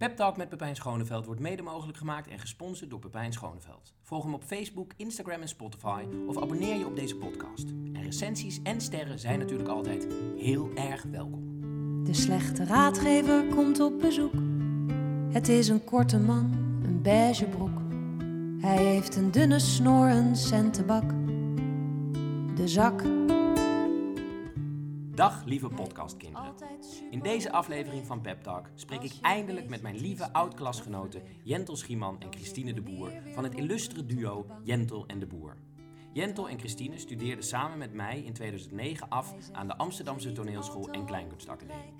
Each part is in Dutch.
Pep Talk met Pepijn Schoneveld wordt mede mogelijk gemaakt en gesponsord door Pepijn Schoneveld. Volg hem op Facebook, Instagram en Spotify of abonneer je op deze podcast. En recensies en sterren zijn natuurlijk altijd heel erg welkom. De slechte raadgever komt op bezoek. Het is een korte man, een beige broek. Hij heeft een dunne snor, een centenbak. De zak. Dag lieve podcastkinderen. In deze aflevering van Pep Talk spreek ik eindelijk met mijn lieve oud-klasgenoten Jentel Schieman en Christine de Boer van het illustere duo Jentel en de Boer. Jentel en Christine studeerden samen met mij in 2009 af aan de Amsterdamse Toneelschool en Kleinkunstacademie.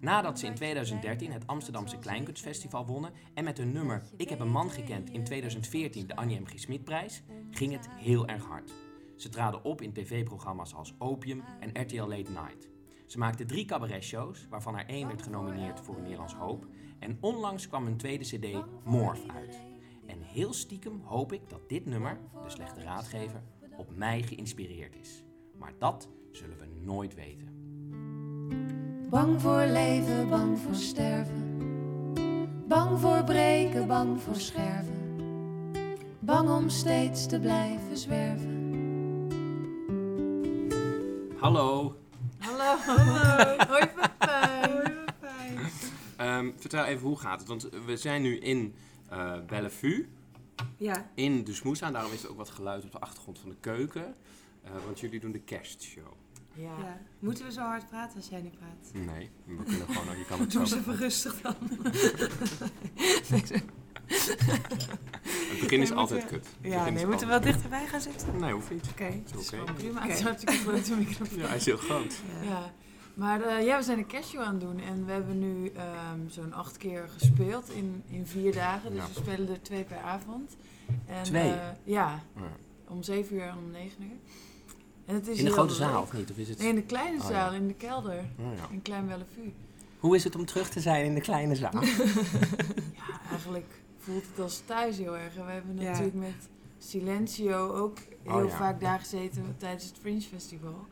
Nadat ze in 2013 het Amsterdamse Kleinkunstfestival wonnen en met hun nummer Ik heb een man gekend in 2014 de Annie M. G. Smitprijs, ging het heel erg hard. Ze traden op in tv-programma's als Opium en RTL Late Night. Ze maakten drie cabaretshows, waarvan er één werd genomineerd voor een Nederlands Hoop. En onlangs kwam hun tweede cd Morph uit. En heel stiekem hoop ik dat dit nummer, De Slechte Raadgever, op mij geïnspireerd is. Maar dat zullen we nooit weten. Bang voor leven, bang voor sterven. Bang voor breken, bang voor scherven. Bang om steeds te blijven zwerven. Hallo, Hallo. Hallo. Hoi Pepijn. Ehm, vertel even hoe gaat het? Want we zijn nu in eh Bellevue, Ja. in de Smoesa. En daarom is er ook wat geluid op de achtergrond van de keuken. Eh, want jullie doen de kerstshow. Ja. Ja. Moeten we zo hard praten als jij nu praat? Nee, we kunnen gewoon, je kan het Doe zo. eens even rustig dan. Het begin is Nee, altijd kut. Het Ja, nee, moeten we wel dichterbij gaan zitten? Nee, hoeft niet. Oké. Is oké. Gewoon prima. Oké. Het is een hartstikke grote microfoon. Ja, hij is heel groot. Ja. Ja. Maar eh, ja, we zijn een kerstshow aan het doen. En we hebben nu ehm, zo'n acht keer gespeeld in, in vier dagen. Dus Ja. we spelen er twee per avond. En, Twee? eh, ja, Ja. om zeven uur en om negen uur. En het is In de grote leuk. zaal, of niet? Of is het... Nee, in de kleine Oh, zaal, ja. in de kelder. Oh, ja. In Klein Bellevue. Hoe is het om terug te zijn in de kleine zaal? Ja, eigenlijk voelt het als thuis heel erg. En we hebben Ja. natuurlijk met Silencio ook heel Oh, ja. vaak daar gezeten tijdens het Fringe Festival.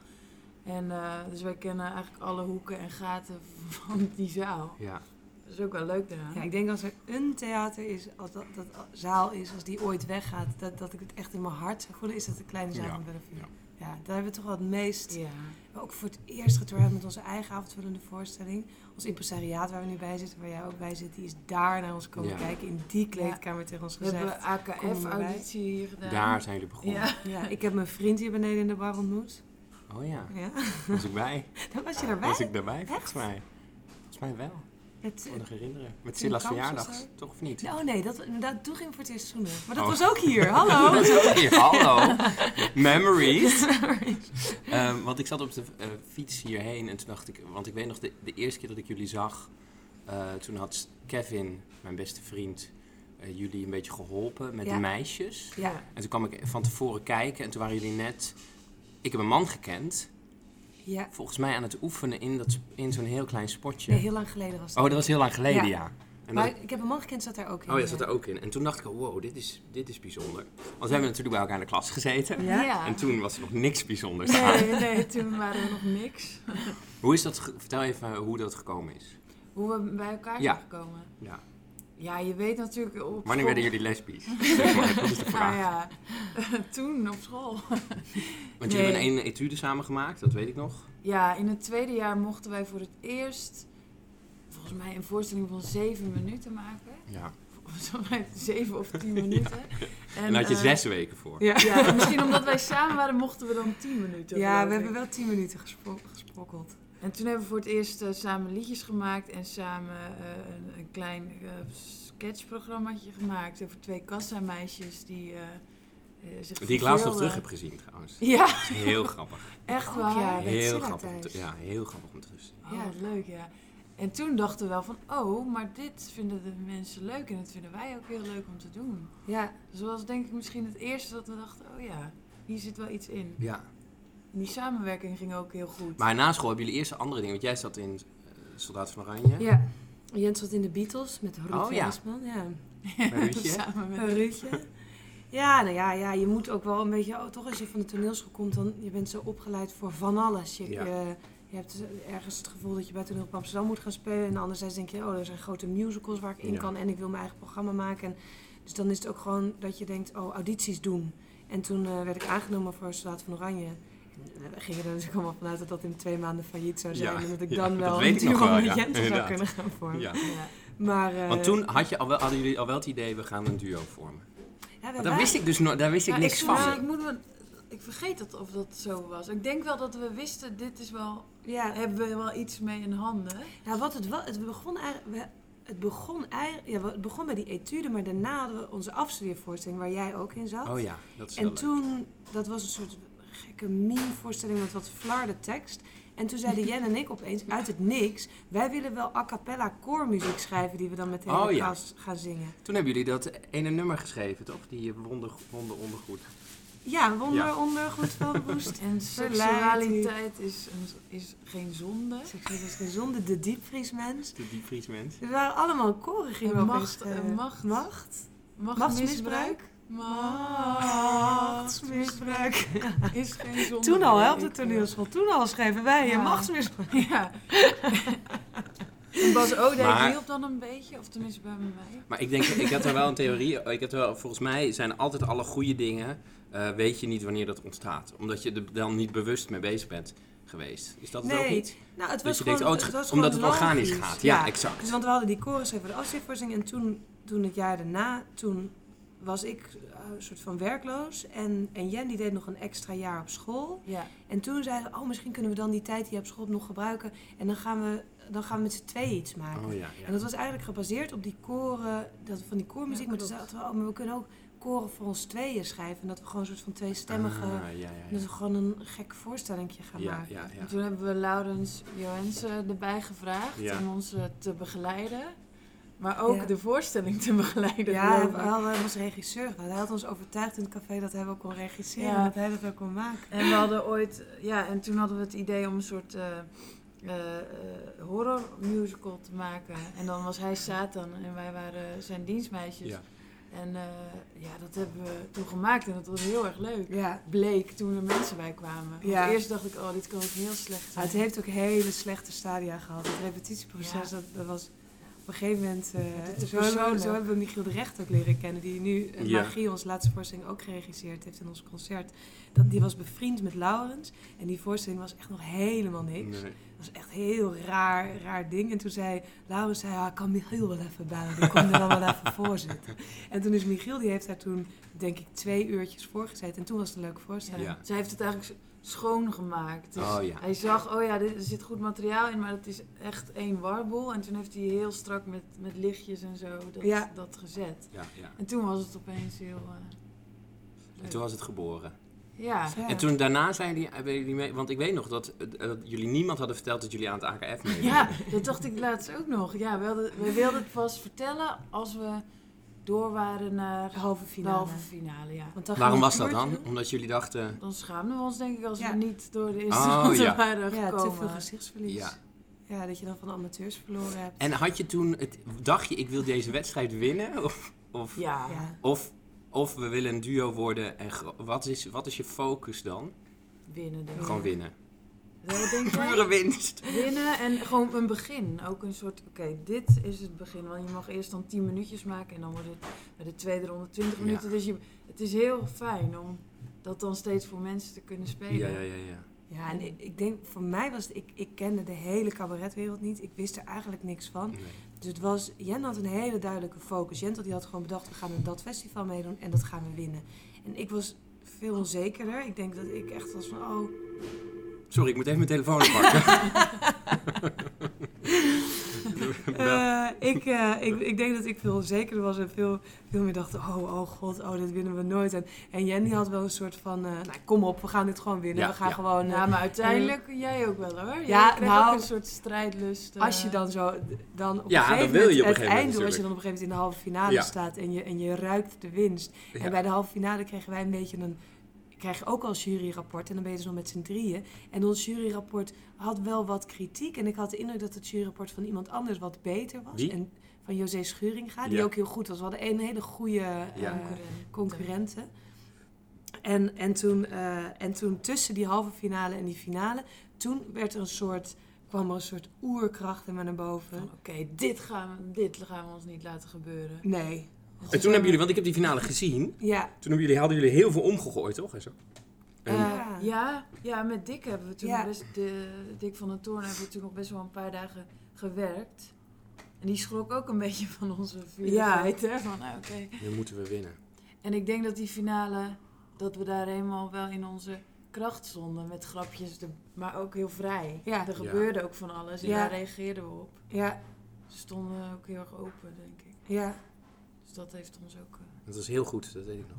En eh, dus wij kennen eigenlijk alle hoeken en gaten van die zaal. ja. Dat is ook wel leuk daaraan. Ja, ik denk als er een theater is, als dat, dat zaal is, als die ooit weggaat, dat, dat ik het echt in mijn hart zou voelen, is dat de kleine zaal Ja, van Bellevue. Ja. Daar hebben we toch wel het meest, Ja. ook voor het eerst getoerd met onze eigen avondvullende voorstelling. Ons impresariaat waar we nu bij zitten, waar jij ook bij zit, die is daar naar ons komen Ja. kijken, in die kleedkamer tegen ons We gezegd. hebben maar bij. AKF-auditie hier gedaan. Daar zijn jullie begonnen. Ja. Ja, ik heb mijn vriend hier beneden in de bar ontmoet. Oh ja, Ja, was ik bij? daar was je erbij. Was ik daarbij, volgens mij. Volgens mij wel. Het, Ik nog herinneren. Met Silla's verjaardag, toch of niet? oh nee, dat, dat, toen ging ik voor het eerst zoenen. Maar dat Oh. was ook hier, hallo. Hey, hallo. Memories. Ehm, want ik zat op de eh, fiets hierheen en toen dacht ik, want ik weet nog de, de eerste keer dat ik jullie zag, eh, toen had Kevin, mijn beste vriend, eh, jullie een beetje geholpen met Ja. de meisjes. Ja, En toen kwam ik van tevoren kijken en toen waren jullie net, ik heb een man gekend, ja. volgens mij aan het oefenen in, dat, in zo'n heel klein spotje. Nee, heel lang geleden was dat. Oh, dat was heel lang geleden, ja. Ja. En maar ik heb een man gekend, zat daar ook in. oh ja, zat er ook in. En toen dacht ik, wow, dit is, dit is bijzonder. Want we hebben natuurlijk bij elkaar in de klas gezeten. Ja? En toen was er nog niks bijzonders aan. Nee, nee, toen waren we nog niks. Hoe is dat? Vertel even hoe dat gekomen is. Hoe we bij elkaar Ja. zijn gekomen. Ja. Ja, je weet natuurlijk op Wanneer school- werden jullie lesbisch? Zeg maar, dat is de vraag. ja, toen op school. Want jullie hebben een etude samen gemaakt, dat weet ik nog. Ja, in het tweede jaar mochten wij voor het eerst, volgens mij, een voorstelling van zeven minuten maken. Ja. Volgens mij zeven of tien minuten. En daar had je eh, zes weken voor. Ja, Ja, en misschien omdat wij samen waren, mochten we dan tien minuten. ja we hebben wel tien minuten gespro- gesprokkeld. En toen hebben we voor het eerst eh, samen liedjes gemaakt en samen eh, een, een klein eh, sketchprogrammaatje gemaakt over twee kassameisjes die eh, eh, zich Die ik laatst nog terug heb gezien trouwens. Ja, Dat is heel grappig. echt waar. ja. Heel grappig, om te, ja, heel grappig om terug te zien. Ja, wat leuk, ja. En toen dachten we wel van, oh, maar dit vinden de mensen leuk en dat vinden wij ook heel leuk om te doen. Ja, Dus dat was denk ik misschien het eerste dat we dachten, oh ja, hier zit wel iets in. Ja. En die samenwerking ging ook heel goed. Maar na school hebben jullie eerst andere dingen. Want jij zat in eh, Soldaat van Oranje. ja. Jens zat in de Beatles met Ruud Oh, ja. Ja. Ruudje. Samen met Ruudje. Ja, nou ja, ja, je moet ook wel een beetje, oh, toch als je van de toneelschool komt, dan je bent zo opgeleid voor van alles. Je, Ja. je, je hebt ergens het gevoel dat je bij Toneel op Amsterdam moet gaan spelen. En anderzijds denk je, oh, er zijn grote musicals waar ik in Ja. kan. En ik wil mijn eigen programma maken. En dus dan is het ook gewoon dat je denkt, oh, audities doen. En toen eh, werd ik aangenomen voor Soldaat van Oranje. We gingen er natuurlijk allemaal vanuit dat dat in twee maanden failliet zou zijn. Ja, En dat ik ja, dan wel een nog duo wel, met ja, Jensen zou inderdaad. kunnen gaan vormen. Ja. Ja. Maar, eh, Want toen had je al wel, hadden jullie al wel het idee, we gaan een duo vormen. ja, daar wist ik dus nog, daar wist ik Ja, niks ik, van. nou, ik, moet me, ik vergeet dat of dat zo was. Ik denk wel dat we wisten, dit is wel, Ja, hebben we wel iets mee in handen. Nou, wat het was, het begon eigenlijk, we- het begon eigenlijk, ja, het begon bij die etude, maar daarna hadden we onze afstudeervoorstelling waar jij ook in zat. Oh ja, dat is wel en leuk. toen, dat was een soort gekke meme-voorstelling met wat flarde tekst. En toen zeiden Jen en ik opeens uit het niks, wij willen wel a cappella koormuziek schrijven die we dan met de hele Oh ja. gaan zingen. Toen hebben jullie dat ene nummer geschreven, toch? Die wonder, wonder ondergoed. Ja, wonder, Ja. onder, goed van roest. En seksualiteit is, een, is geen zonde. Seksualiteit is geen zonde, de diepvriesmens. De diepvriesmens. We waren allemaal koren, gingen we opeens, macht- eh, en macht. Macht. Machtsmisbruik? Machtsmisbruik. is geen zonde. Toen al, hè, op de toneelschool. Toen al schreven wij Ja. een machtsmisbruik. Ja. en Bas Ode Maar- hielp dan een beetje, of tenminste bij mij. Maar ik denk, ik heb er wel een theorie. Ik heb er wel, volgens mij zijn altijd alle goede dingen, eh, weet je niet wanneer dat ontstaat. Omdat je er dan niet bewust mee bezig bent geweest. Is dat het ook Nee, niet? nou, het Dat was je gewoon, denkt, oh, het, was omdat het organisch gaat. Ja, exact. Dus, want we hadden die chorus even de afstudeervoorstelling. En toen, toen het jaar daarna, toen was ik eh, een soort van werkloos. En, en Jen die deed nog een extra jaar op school. Ja. En toen zeiden we, oh, misschien kunnen we dan die tijd die je op school hebt nog gebruiken. En dan gaan we, dan gaan we met z'n tweeën iets maken. Oh ja, ja. En dat was eigenlijk gebaseerd op die koren, dat, van die koormuziek. Ja, maar toen zaten we, oh, maar we kunnen ook koren voor ons tweeën schrijven. En dat we gewoon een soort van tweestemmige... Ah, ja, ja, Dat we gewoon een gek voorstellingje gaan Ja, maken. ja, En toen hebben we Laurens Johansen erbij gevraagd Ja. om ons eh, te begeleiden. Maar ook Ja. de voorstelling te begeleiden. Ja, we ik. hadden hem als regisseur. Hij had ons overtuigd in het café dat hij wel kon regisseren. Ja. En dat hij dat wel kon maken. En we hadden ooit, ja, en toen hadden we het idee om een soort eh eh, eh, horror musical te maken. En dan was hij Satan en wij waren zijn dienstmeisjes. Ja. En eh, ja, dat hebben we toen gemaakt en dat was heel erg leuk. Ja. Bleek toen er mensen bij kwamen. Want Ja. Eerst dacht ik, oh, dit kan ook heel slecht zijn. het heeft ook hele slechte stadia gehad. Het repetitieproces, Ja. dat, dat was op een gegeven moment... eh, zo, hebben we, zo hebben we Michiel de Recht ook leren kennen. Die nu eh, Ja. Magie, onze laatste voorstelling, ook geregisseerd heeft in ons concert. Dat, die was bevriend met Laurens. En die voorstelling was echt nog helemaal niks. Nee. Dat was echt een heel raar, raar ding. En toen zei Laurens, zei, ik kan Michiel wel even bellen. Die komt er dan wel even voor zitten. En toen is Michiel, die heeft daar toen, denk ik, twee uurtjes voor gezeten. En toen was het een leuke voorstelling. Ja. Zij heeft het eigenlijk schoongemaakt. Dus Oh ja. Hij zag, oh ja, dit- er zit goed materiaal in, maar het is echt één warboel. En toen heeft hij heel strak met, met lichtjes en zo dat, Ja. dat gezet. Ja, ja. En toen was het opeens heel... eh, En toen was het geboren. Ja. En toen daarna zijn jullie mee, want ik weet nog dat, eh, dat jullie niemand hadden verteld dat jullie aan het AKF meededen. ja, dat dacht ik laatst ook nog. Ja, we, hadden, we wilden het pas vertellen als we door waren naar De halve de finale. halve finale. Ja. Want dan Waarom was dat dan? Omdat jullie dachten, Dan schaamden we ons denk ik als Ja. we niet door de eerste Oh, ronde ja. waren Ja, gekomen. te veel gezichtsverlies. ja. Ja. dat je dan van de amateurs verloren hebt. En had je toen, het, dacht je ik wil deze wedstrijd winnen? Of, of, Ja, ja. of, of we willen een duo worden en wat is, wat is je focus dan? winnen denk ik. Gewoon winnen. Pure winst. Winnen en gewoon een begin. Ook een soort, oké, dit is het begin. Want je mag eerst dan 10 minuutjes maken en dan wordt het bij de tweede ronde 20 Ja. minuten. Dus je, het is heel fijn om dat dan steeds voor mensen te kunnen spelen. Ja, ja, ja, ja. Ja, en ik, ik denk, voor mij was het, ik, ik kende de hele cabaretwereld niet. Ik wist er eigenlijk niks van. Nee. Dus het was, Jen had een hele duidelijke focus. Jentel die had gewoon bedacht, we gaan aan dat festival meedoen en dat gaan we winnen. En ik was veel onzekerder. Ik denk dat ik echt was van, oh, Sorry, ik moet even mijn telefoon pakken. Eh, ik, eh, ik, ik denk dat ik veel onzekerder was en veel, veel meer dacht, oh, oh god, oh, dit winnen we nooit. En, en Jenny had wel een soort van, eh, nou kom op, we gaan dit gewoon winnen. Ja, we gaan ja. gewoon, Ja, maar uiteindelijk jij ook wel hoor. Jij Ja, nou, ook een soort strijdlust. als je dan zo, dan op Ja, een gegeven dan wil je moment, op een het gegeven moment einddoel, als je dan op een gegeven moment in de halve finale Ja. staat en je, en je ruikt de winst. Ja. En bij de halve finale kregen wij een beetje een, krijg je ook al juryrapport en dan ben je dus nog met z'n drieën. En ons juryrapport had wel wat kritiek en ik had de indruk dat het juryrapport van iemand anders wat beter was. Wie? En van José Schuringa, die Ja. ook heel goed was. We hadden een hele goede eh, Ja. Concurrent. concurrenten. En, en, toen, eh, en toen tussen die halve finale en die finale, toen werd er een soort, kwam er een soort oerkracht in me naar boven. Van, Oké, dit, gaan we, dit gaan we ons niet laten gebeuren. Nee. En toen hebben jullie, want ik heb die finale gezien. Ja. Toen hebben jullie, hadden jullie heel veel omgegooid, toch? En zo. En- Eh, Ja. ja, ja, met Dick hebben we toen Ja. best, de, Dick van den Toorn hebben we toen nog best wel een paar dagen gewerkt. En die schrok ook een beetje van onze vierigheid, hè? Van, nou, oké. nu moeten we winnen. En ik denk dat die finale, dat we daar helemaal wel in onze kracht stonden. Met grapjes, er- maar ook heel vrij. Ja. Er gebeurde ook van alles en Ja. daar reageerden we op. Ja. Ze stonden ook heel erg open, denk ik. Ja. Dus dat heeft ons ook... eh, Dat was heel goed, dat weet ik nog.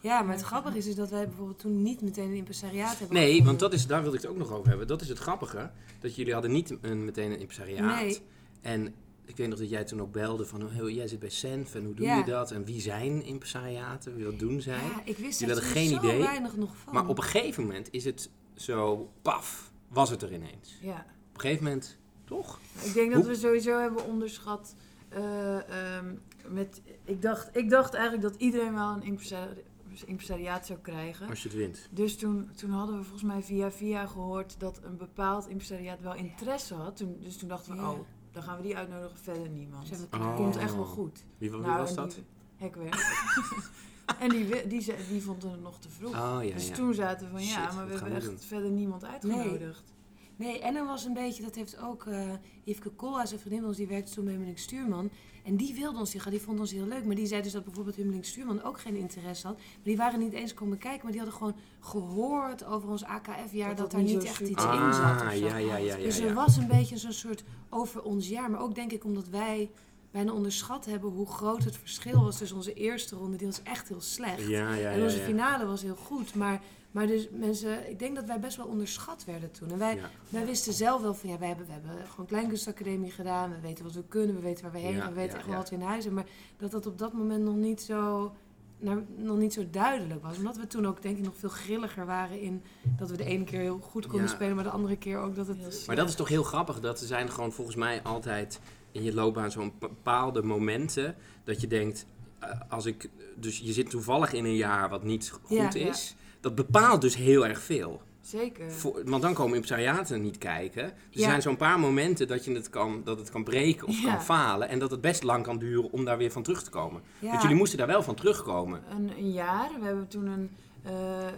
Ja, maar het grappige is, is dat wij bijvoorbeeld toen niet meteen een impresariaat hebben Nee, want dat is, daar wilde ik het ook nog over hebben. Dat is het grappige. Dat jullie hadden niet een, meteen een impresariaat. Nee. En ik weet nog dat jij toen ook belde van... Oh, jij zit bij Senf en hoe doe Ja. je dat? En wie zijn impresariaten? Wie wat doen zij? Ja, ik wist Jullie er hadden geen zo idee. weinig nog van. Maar op een gegeven moment is het zo... Paf, was het er ineens. ja. Op een gegeven moment, toch? Ik denk dat we sowieso hebben onderschat. eh, ehm, met, ik, dacht, ik dacht eigenlijk dat iedereen wel een impresari- impresariaat zou krijgen. Als je het wint. Dus toen, toen hadden we volgens mij via via gehoord dat een bepaald impresariaat wel interesse had. Toen, dus toen dachten we, Ja. oh, dan gaan we die uitnodigen, verder niemand. We Oh. Komt echt wel goed. Wie, wie Nou, was en dat? Die, hekwerk. en die, die, zei- die vond het nog te vroeg. Oh, ja, dus ja. toen zaten we van, Shit, ja, maar we hebben we echt doen? verder niemand uitgenodigd. Nee, en er was een beetje, dat heeft ook uh, Yveske Koolhaas, zijn vriendin van ons, die werkte toen bij Hummeling Stuurman. En die wilde ons, die, die vond ons heel leuk. Maar die zei dus dat bijvoorbeeld Hummeling Stuurman ook geen interesse had. Maar die waren niet eens komen kijken, maar die hadden gewoon gehoord over ons AKF-jaar Dat dat, dat daar niet echt iets in zat. of Ah, zo. ja, ja, ja, ja. dus ja. er was een beetje zo'n soort over ons jaar. Maar ook denk ik omdat wij bijna onderschat hebben hoe groot het verschil was tussen onze eerste ronde. Die was echt heel slecht. Ja, ja, en ja, onze ja. finale was heel goed. Maar, maar dus mensen, ik denk dat wij best wel onderschat werden toen. En wij, Ja. wij wisten zelf wel van ja, wij hebben, we hebben gewoon kleinkunstacademie gedaan. We weten wat we kunnen, we weten waar we heen Ja, gaan, we weten ja, echt wel ja. wat we in huis hebben. Maar dat dat op dat moment nog niet zo, nou, nog niet zo duidelijk was. Omdat we toen ook denk ik nog veel grilliger waren in dat we de ene keer heel goed konden Ja. spelen, maar de andere keer ook dat het... Maar dat is toch heel grappig. Dat er zijn gewoon volgens mij altijd in je loopbaan zo'n bepaalde momenten dat je denkt, eh, als ik, dus je zit toevallig in een jaar wat niet goed Ja, ja. Dat bepaalt dus heel erg veel. Zeker. Voor, want dan komen impresariaten niet kijken. Er Ja. zijn zo'n paar momenten dat, je het kan, dat het kan breken of Ja. kan falen. En dat het best lang kan duren om daar weer van terug te komen. Ja. Want jullie moesten daar wel van terugkomen. Een, een jaar. We hebben toen een, eh,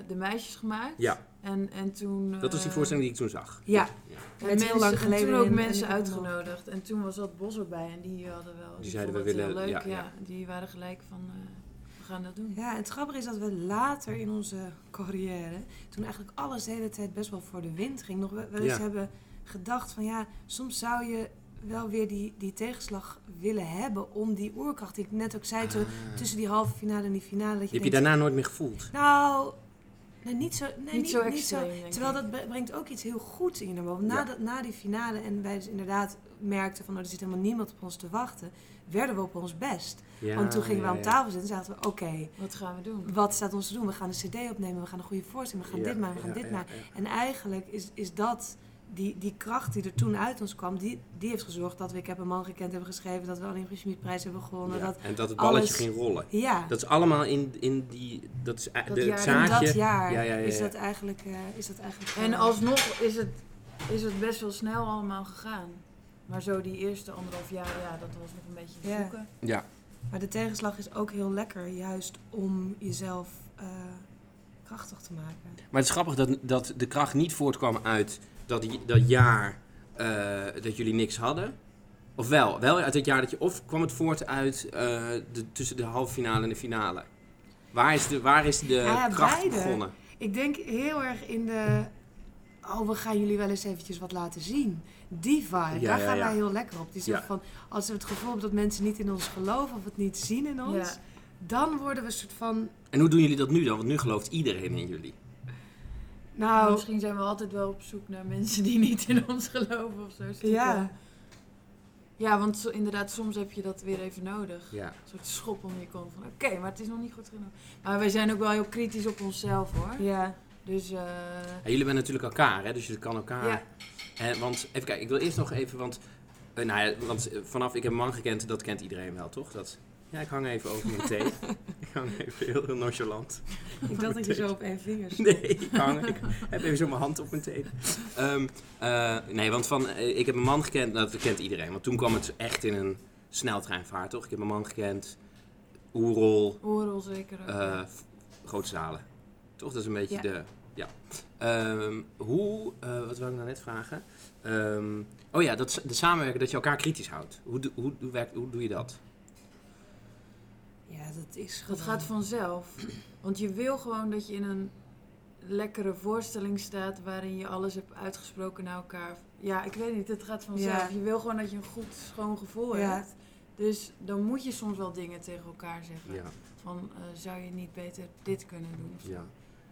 de meisjes gemaakt. Ja, En, en toen... dat was die eh, voorstelling die ik toen zag. Ja, en heel mensen- lang en geleden toen ook in- mensen in- uitgenodigd. En toen was dat Bos erbij. En die hadden wel... Die, zeiden, we het heel willen- leuk. ja, Ja, ja. Die waren gelijk van... eh, gaan dat doen. Ja, en het grappige is dat we later in onze carrière, toen eigenlijk alles de hele tijd best wel voor de wind ging, nog wel eens Ja. hebben gedacht van ja, soms zou je wel weer die, die tegenslag willen hebben om die oerkracht, die ik net ook zei, toen, Ah. tussen die halve finale en die finale. Dat je Die heb je daarna nooit meer gevoeld. Nou, nee, niet zo, nee, Niet zo extreem, denk Terwijl ik. dat bre- brengt ook iets heel goeds in naar boven. Na, Ja. dat, na die finale en wij dus inderdaad merkten van, nou, er zit helemaal niemand op ons te wachten, werden we op ons best. Ja, Want toen gingen we aan tafel zitten en zaten we, oké, Wat gaan we doen? wat staat ons te doen? We gaan een cd opnemen, we gaan een goede voorstelling, we gaan Ja, dit maken, we gaan ja, dit ja, maken. ja. En eigenlijk is, is dat, die, die kracht die er toen uit ons kwam, die, die heeft gezorgd dat we Ik heb een man gekend hebben geschreven, dat we alleen prijs hebben gewonnen. Ja, Dat, en dat het balletje alles- ging rollen. ja, Dat is allemaal in, in die. Dat is Dat de, jaar- het zaadje. dat jaar Ja, ja, ja, is dat eigenlijk... eh, is dat eigenlijk En alsnog is het, is het best wel snel allemaal gegaan. Maar zo die eerste anderhalf jaar, ja, dat was nog een beetje Ja. zoeken. Ja. Maar de tegenslag is ook heel lekker, juist om jezelf eh, krachtig te maken. Maar het is grappig dat, dat de kracht niet voortkwam uit dat, die- dat jaar eh, dat jullie niks hadden. Of wel, wel uit het jaar dat je. Of kwam het voort uit eh, de, tussen de halve finale en de finale? Waar is de, waar is de Ja, kracht beide. begonnen? Ik denk heel erg in de... Oh, we gaan jullie wel eens eventjes wat laten zien. Die vibe, Ja, daar ja, gaan ja. wij heel lekker op. Die soort Ja. van, als we het gevoel hebben dat mensen niet in ons geloven of het niet zien in ons, Ja. dan worden we een soort van... En hoe doen jullie dat nu dan? Want nu gelooft iedereen in jullie. Nou, Misschien zijn we altijd wel op zoek naar mensen die niet in ons geloven of zo. ja. Ja, want zo- inderdaad, soms heb je dat weer even nodig. Ja. Een soort schop onder je kont van, oké, maar het is nog niet goed genoeg. Maar wij zijn ook wel heel kritisch op onszelf, hoor. Ja. Dus, eh, En jullie zijn natuurlijk elkaar, hè? dus je kan elkaar. ja. En, want even kijken, ik wil eerst nog even, want, eh, nou ja, want eh, vanaf ik heb een man gekend, dat kent iedereen wel, toch? Dat, Ja, ik hang even over mijn thee. ik hang even heel, heel nonchalant. Ik dacht dat je zo op één vinger stond. Nee, ik, hang, ik heb even zo mijn hand op mijn thee. Ehm, eh, nee, want van, ik heb een man gekend, nou, dat kent iedereen. Want toen kwam het echt in een sneltreinvaart, toch? Ik heb een man gekend, Oerol, Oorlog zeker ook. ja. grote zalen. Toch? Dat is een beetje Ja. de... Ja. Ehm, hoe... eh, wat wil ik nou net vragen? Ehm, oh ja, dat, de samenwerken, dat je elkaar kritisch houdt. Hoe, doe- hoe, hoe, werkt, hoe doe je dat? Ja, dat is Dat gewoon... gaat vanzelf. Want je wil gewoon dat je in een lekkere voorstelling staat waarin je alles hebt uitgesproken naar elkaar. Ja, ik weet niet, het gaat vanzelf. Ja. Je wil gewoon dat je een goed, schoon gevoel Ja. hebt. Dus dan moet je soms wel dingen tegen elkaar zeggen. Ja, Van, eh, zou je niet beter dit kunnen doen? of ja.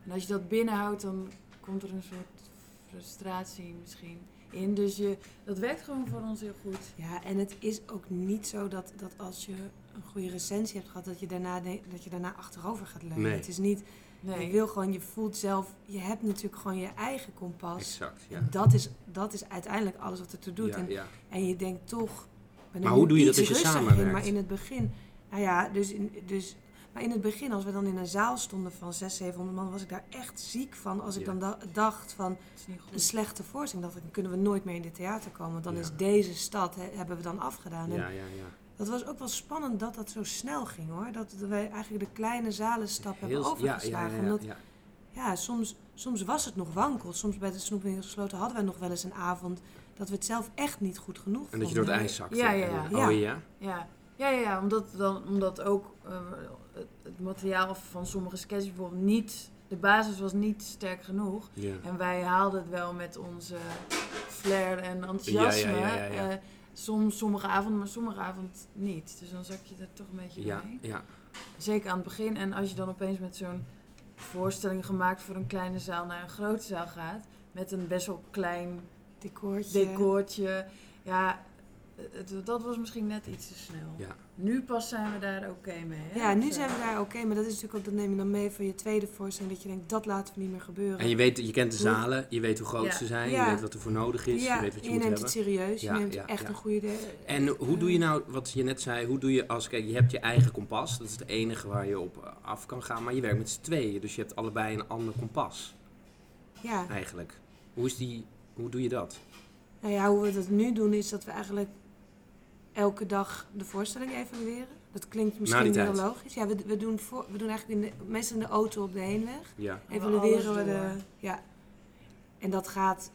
En als je dat binnenhoudt, dan komt er een soort frustratie misschien in. Dus je, dat werkt gewoon voor ons heel goed. Ja, en het is ook niet zo dat, dat als je een goede recensie hebt gehad, dat je daarna, dat je daarna achterover gaat leunen. Nee. Het is niet, Nee. je wil gewoon, je voelt zelf, je hebt natuurlijk gewoon je eigen kompas. Exact, ja. En dat is, dat is uiteindelijk alles wat ertoe doet. Ja, en, ja. en je denkt toch. er Maar hoe doe je dat als je samenwerkt? In, maar in het begin, nou ja, dus, in, dus, maar in het begin, als we dan in een zaal stonden van 600, 700 man, was ik daar echt ziek van. Als ik Ja. dan da- dacht van een slechte voorstelling, dacht ik, dan kunnen we nooit meer in dit theater komen. Dan Ja. is deze stad, hebben we dan afgedaan. En Ja, ja, ja. dat was ook wel spannend dat dat zo snel ging hoor. Dat wij eigenlijk de kleine zalenstap hebben Heel- ja, ja, overgeslagen. ja, Omdat ja. soms, soms was het nog wankel. Soms bij de Snoep en gesloten hadden wij nog wel eens een avond dat we het zelf echt niet goed genoeg En dat je door het vonden. ijs zakte. Ja, ja, ja. Ja. Oh ja? Ja, ja, ja, ja omdat, dan, omdat ook eh, het, het materiaal van sommige sketches bijvoorbeeld niet, de basis was niet sterk genoeg. Ja. En wij haalden het wel met onze flair en enthousiasme. Ja, ja, ja, ja, ja. eh, soms sommige avonden, maar sommige avonden niet. Dus dan zak je er toch een beetje Ja, mee. ja. Zeker aan het begin. En als je dan opeens met zo'n voorstelling gemaakt voor een kleine zaal naar een grote zaal gaat. Met een best wel klein Decoortje. decoortje. Ja, het, dat was misschien net iets te snel. Ja. Nu pas zijn we daar oké mee. Hè? Ja, nu zijn eh, we daar oké, maar dat is natuurlijk ook, dat neem je dan mee voor je tweede voorstelling, dat je denkt, dat laten we niet meer gebeuren. En je, weet, je kent de zalen, je weet hoe groot Ja. ze zijn, Ja. je weet wat er voor nodig is, ja, je weet wat je, je moet neemt hebben. het serieus, Ja, je neemt ja, echt ja. een goede... de- En hoe doe je nou, wat je net zei, hoe doe je als, kijk, je hebt je eigen kompas, dat is het enige waar je op eh, af kan gaan, maar je werkt met z'n tweeën, dus je hebt allebei een ander kompas, Ja, eigenlijk. Hoe is die, hoe doe je dat? nou ja, hoe we dat nu doen is dat we eigenlijk elke dag de voorstelling evalueren. Dat klinkt misschien heel logisch. Ja, we, we, doen voor, we doen eigenlijk in de, meestal in de auto op de heenweg. Ja, Evalueren we de. Ja. En dat gaat,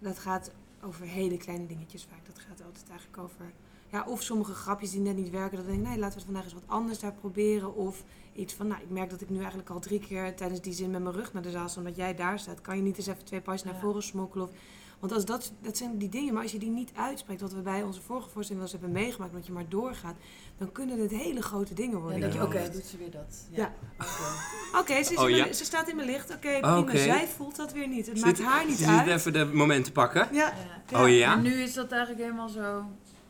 dat gaat over hele kleine dingetjes vaak. Dat gaat altijd eigenlijk over. Ja, of sommige grapjes die net niet werken. Dat ik denk, nee, laten we het vandaag eens wat anders daar proberen. Of iets van, nou, ik merk dat ik nu eigenlijk al drie keer tijdens die zin met mijn rug naar de zaal sta. Omdat jij daar staat. Kan je niet eens even twee pasjes naar voren smokkelen? Of, want als dat, dat zijn die dingen, maar als je die niet uitspreekt, wat we bij onze vorige voorstelling wel eens hebben meegemaakt, omdat je maar doorgaat, dan kunnen het hele grote dingen worden. denk je, Ja. oké, doet ze weer dat. Ja. Oké. Oké, ze, is Oh, ja? ze staat in mijn licht. Oké, prima. Oké. Zij voelt dat weer niet. Het Zit- maakt haar niet zit uit. even de momenten pakken. Ja, Ja. Oh ja? En nu is dat eigenlijk helemaal zo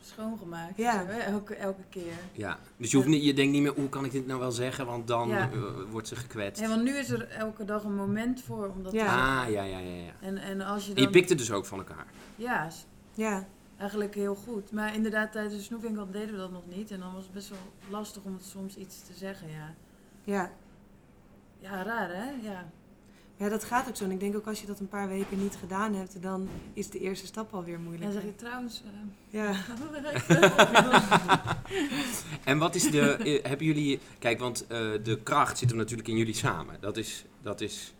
schoongemaakt. Ja. Elke, elke keer. Ja, dus je, hoeft niet, je denkt niet meer, hoe kan ik dit nou wel zeggen, want dan Ja. eh, wordt ze gekwetst. Nee, want nu is er elke dag een moment voor om dat Ja. te. Ah, ja, ja, ja. ja. En, en als je En dan... je pikt het dus ook van elkaar. Ja, ja. eigenlijk heel goed. Maar inderdaad, tijdens de snoepwinkel deden we dat nog niet. En dan was het best wel lastig om het soms iets te zeggen, ja. ja. Ja, raar hè? Ja. Ja, dat gaat ook zo. En ik denk ook als je dat een paar weken niet gedaan hebt, dan is de eerste stap alweer En moeilijk. dan zeg je trouwens... eh, Ja. En wat is de, eh, hebben jullie, kijk, want eh, de kracht zit hem natuurlijk in jullie samen. Dat is, dat is,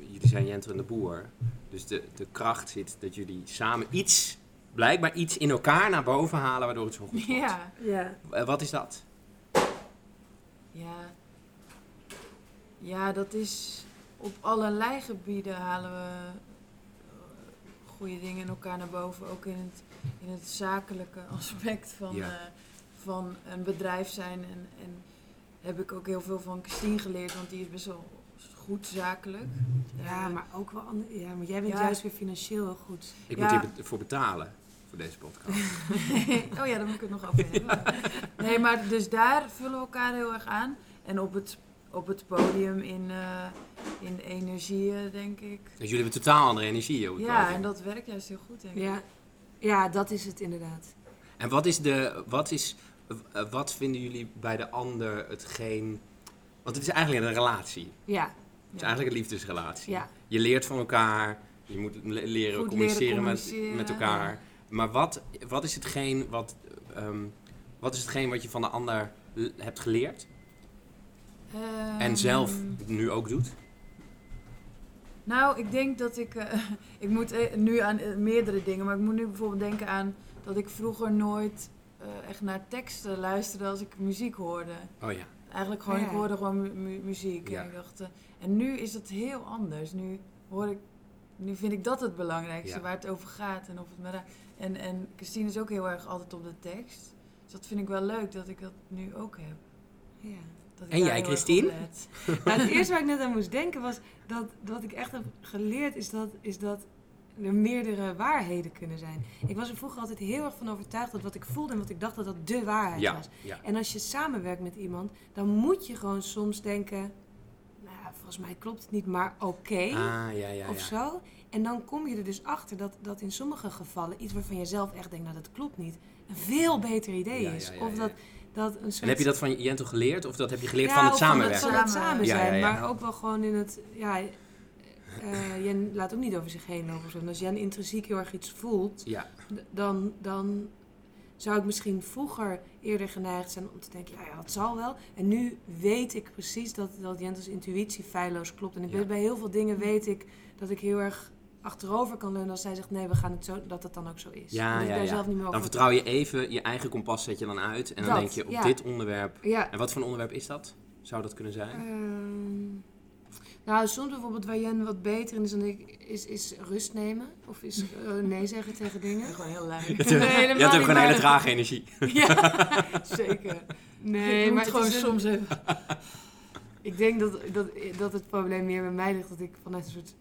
jullie zijn Jentel en de Boer. Dus de, de kracht zit dat jullie samen iets, blijkbaar iets in elkaar naar boven halen, waardoor het zo goed wordt. ja. ja. Wat is dat? Ja. Ja, dat is... Op allerlei gebieden halen we eh, goede dingen in elkaar naar boven. Ook in het, in het zakelijke aspect van, Ja. eh, van een bedrijf zijn. En, en heb ik ook heel veel van Christine geleerd, want die is best wel goed zakelijk. Ja, Eh, maar ook wel ander, Ja, maar jij bent Ja. juist weer financieel heel goed. Ik Ja. moet hier voor betalen, voor deze podcast. oh ja, daar moet ik het nog over hebben. Nee, maar dus daar vullen we elkaar heel erg aan. En op het, op het podium in, eh, in energieën, denk ik. Dus jullie hebben totaal andere energie. hoe het Ja, en dat werkt juist heel goed, denk ik. Ja. ja, dat is het inderdaad. En wat is de, wat is, wat vinden jullie bij de ander hetgeen... Want het is eigenlijk een relatie. Ja, Het is eigenlijk een liefdesrelatie. ja. Je leert van elkaar, je moet le- leren Goed leren communiceren, communiceren, met, met elkaar. Maar wat, wat is hetgeen wat, ehm, wat is hetgeen wat je van de ander hebt geleerd en Ehm, zelf nu ook doet? Nou, ik denk dat ik. eh, ik moet eh, nu aan eh, meerdere dingen, maar ik moet nu bijvoorbeeld denken aan dat ik vroeger nooit eh, echt naar teksten luisterde als ik muziek hoorde. Oh ja. Eigenlijk gewoon, Ja. ik hoorde gewoon mu- mu- muziek. Ja. En, ik dacht, en nu is dat heel anders. Nu, hoor ik, nu vind ik dat het belangrijkste, Ja. waar het over gaat. En, of het me en, en Christine is ook heel erg altijd op de tekst. Dus dat vind ik wel leuk dat ik dat nu ook heb. ja. En jij, Christine? Nou, het eerste waar ik net aan moest denken was dat wat ik echt heb geleerd is dat, is dat er meerdere waarheden kunnen zijn. Ik was er vroeger altijd heel erg van overtuigd dat wat ik voelde en wat ik dacht dat dat de waarheid Ja, was. ja. En als je samenwerkt met iemand, dan moet je gewoon soms denken, nou, volgens mij klopt het niet, maar oké. Ah, ja, ja, of ja. zo. En dan kom je er dus achter dat, dat in sommige gevallen iets waarvan je zelf echt denkt, nou dat klopt niet, een veel beter idee is. of dat, dat een soort... En heb je dat van Jentel geleerd of dat heb je geleerd Ja, van het samenwerken? Van het, van het Samen. zijn, ja, ja. maar ook wel gewoon in het... Ja, eh, Jen laat ook niet over zich heen zo. En als Jen intrinsiek heel erg iets voelt, dan, dan zou ik misschien vroeger eerder geneigd zijn om te denken, ja, ja, het zal wel. En nu weet ik precies dat, dat Jentel's intuïtie feilloos klopt. En ik Ja. weet bij heel veel dingen weet ik dat ik heel erg achterover kan leunen als zij zegt, nee, we gaan het zo, dat het dan ook zo is. Ja, ja, daar ja. zelf niet meer over dan vertrouw je even, je eigen kompas zet je dan uit en dan denk je op ja. dit onderwerp. Ja, En wat voor een onderwerp is dat? Zou dat kunnen zijn? Ehm, nou, soms bijvoorbeeld waar Jen wat beter in is dan ik, is, is rust nemen. Of is eh, nee zeggen tegen dingen. Gewoon heel lui. Je hebt, Nee, je helemaal hebt ook gewoon een hele trage energie. ja, zeker. Nee, ik maar gewoon is een- soms even. Ik denk dat, dat, dat het probleem meer bij mij ligt dat ik vanuit een soort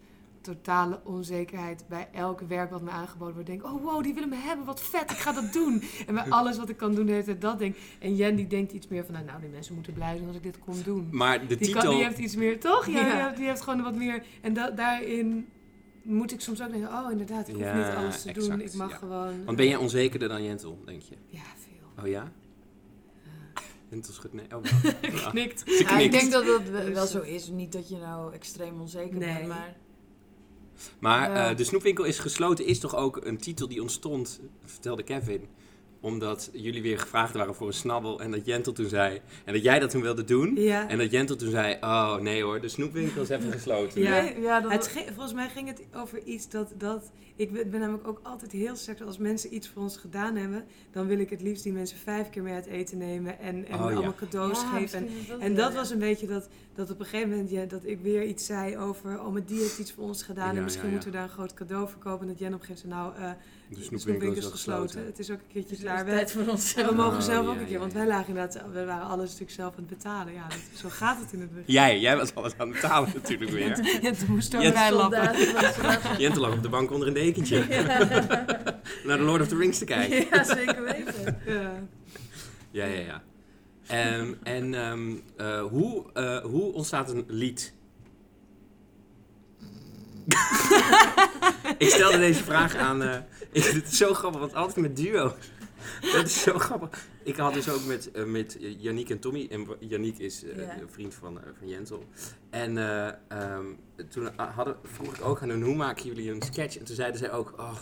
totale onzekerheid bij elk werk wat me aangeboden wordt denk, oh wow, die willen me hebben, wat vet, ik ga dat doen. En bij alles wat ik kan doen, hele tijd dat denk. En Jen die denkt iets meer van, nou, nou die mensen moeten blij zijn als ik dit kom doen. Maar de Die, titel... kan, die heeft iets meer, toch? Ja, Ja. Die, heeft, die heeft gewoon wat meer. En da- daarin moet ik soms ook denken, oh inderdaad, ik hoef niet alles te doen. Ik mag ja. gewoon... Want ben jij onzekerder dan Jentel, denk je? Ja, veel. Oh ja? Nee. Oh, ja. Knikt. Ze Ja, ik knikt. denk dat dat wel Dus, wel zo is. Niet dat je nou extreem onzeker Nee. bent, maar Maar Ja. eh, de snoepwinkel is gesloten is toch ook een titel die ontstond, vertelde Kevin. Omdat jullie weer gevraagd waren voor een snabbel en dat Jentel toen zei... En dat jij dat toen wilde doen. Ja. En dat Jentel toen zei, oh nee hoor, de snoepwinkel is even gesloten. Ja. Nee, ja, dat Het ge- volgens mij ging het over iets dat, dat... Ik ben, ben namelijk ook altijd heel sterk... Als mensen iets voor ons gedaan hebben... Dan wil ik het liefst die mensen vijf keer mee uit eten nemen. En, en Oh, ja. allemaal cadeaus Ja, geven. En, dat en dat ja. was een beetje dat, dat op een gegeven moment... Ja, dat ik weer iets zei over... Oh, maar die heeft iets voor ons gedaan. Ja, en misschien ja, ja. moeten we daar een groot cadeau verkopen. En dat Jen op een gegeven moment zei... Nou, eh, De snoepwinkel is gesloten. gesloten. Het is ook een keertje Het is klaar. Tijd voor ons. en we mogen Oh, zelf ook een keer. ja, Want wij lagen inderdaad... We waren alles natuurlijk zelf aan het betalen. Ja, dat, zo gaat het in het begin. Jij, jij was alles aan het betalen natuurlijk weer. Toen moest ook bij lappen. Jentel lag op de bank onder een dekentje. Naar de Lord of the Rings te kijken. Ja, zeker weten. Ja. Ja, ja, ja. Ehm, en ehm, eh, hoe, eh, hoe ontstaat een lied? ik stelde deze vraag aan. eh ik vind het zo grappig, want altijd met duo. Dat is zo grappig. Ik had dus ook met, uh, met Yannick en Tommy. En Yannick is uh, een vriend van, uh, van Jentel. En uh, um, toen hadden, vroeg ik ook aan hun, hoe maken jullie een sketch? En toen zeiden zij ook, oh,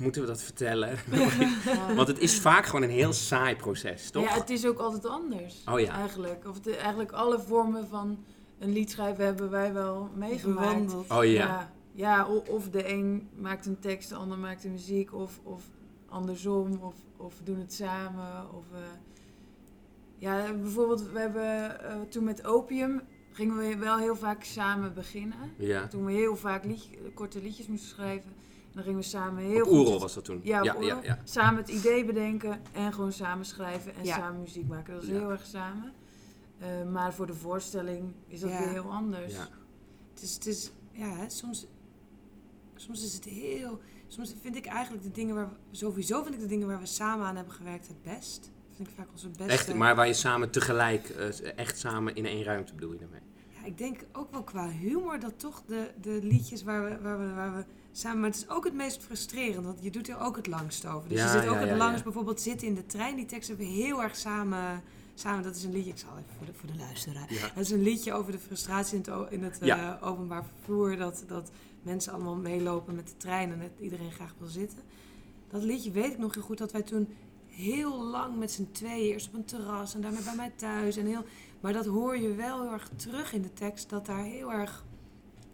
moeten we dat vertellen? Want het is vaak gewoon een heel saai proces, toch? Ja, het is ook altijd anders. Oh ja. Eigenlijk. Of de, eigenlijk alle vormen van een lied schrijven hebben wij wel meegemaakt. Bewandeld. Oh ja. Ja, ja of de een maakt een tekst, de ander maakt de muziek. Of, of andersom. Of, of we doen het samen. Of, eh, ja, bijvoorbeeld, we hebben eh, toen met Opium gingen we wel heel vaak samen beginnen. Ja. Toen we heel vaak liedje, korte liedjes moesten schrijven. En dan gingen we samen heel Op goed... Oerol was dat toen. Ja, ja, ja, ja. Samen het idee bedenken en gewoon samen schrijven en Ja. samen muziek maken. Dat is Ja. heel erg samen. Eh, maar voor de voorstelling is dat Ja. weer heel anders. Ja. Het is, het is ja, soms, soms is het heel. Soms vind ik eigenlijk de dingen waar we, sowieso vind ik de dingen waar we samen aan hebben gewerkt het best. Vind ik vaak onze beste. Echt, maar waar je samen tegelijk, eh, echt samen in één ruimte bedoel je daarmee? Ja, ik denk ook wel qua humor dat toch de, de liedjes waar we, waar, we, waar we samen... Maar het is ook het meest frustrerend, want je doet er ook het langst over. Dus Ja, je zit ook ja, het langst bijvoorbeeld zitten in de trein. Die tekst hebben we heel erg samen... Samen, dat is een liedje, ik zal even voor de, voor de luisteraar. Ja. Dat is een liedje over de frustratie in het, in het Ja. eh, openbaar vervoer. Dat, dat mensen allemaal meelopen met de trein en dat iedereen graag wil zitten. Dat liedje weet ik nog heel goed dat wij toen heel lang met z'n tweeën, eerst op een terras en daarna bij mij thuis. En heel, maar dat hoor je wel heel erg terug in de tekst, dat daar heel erg...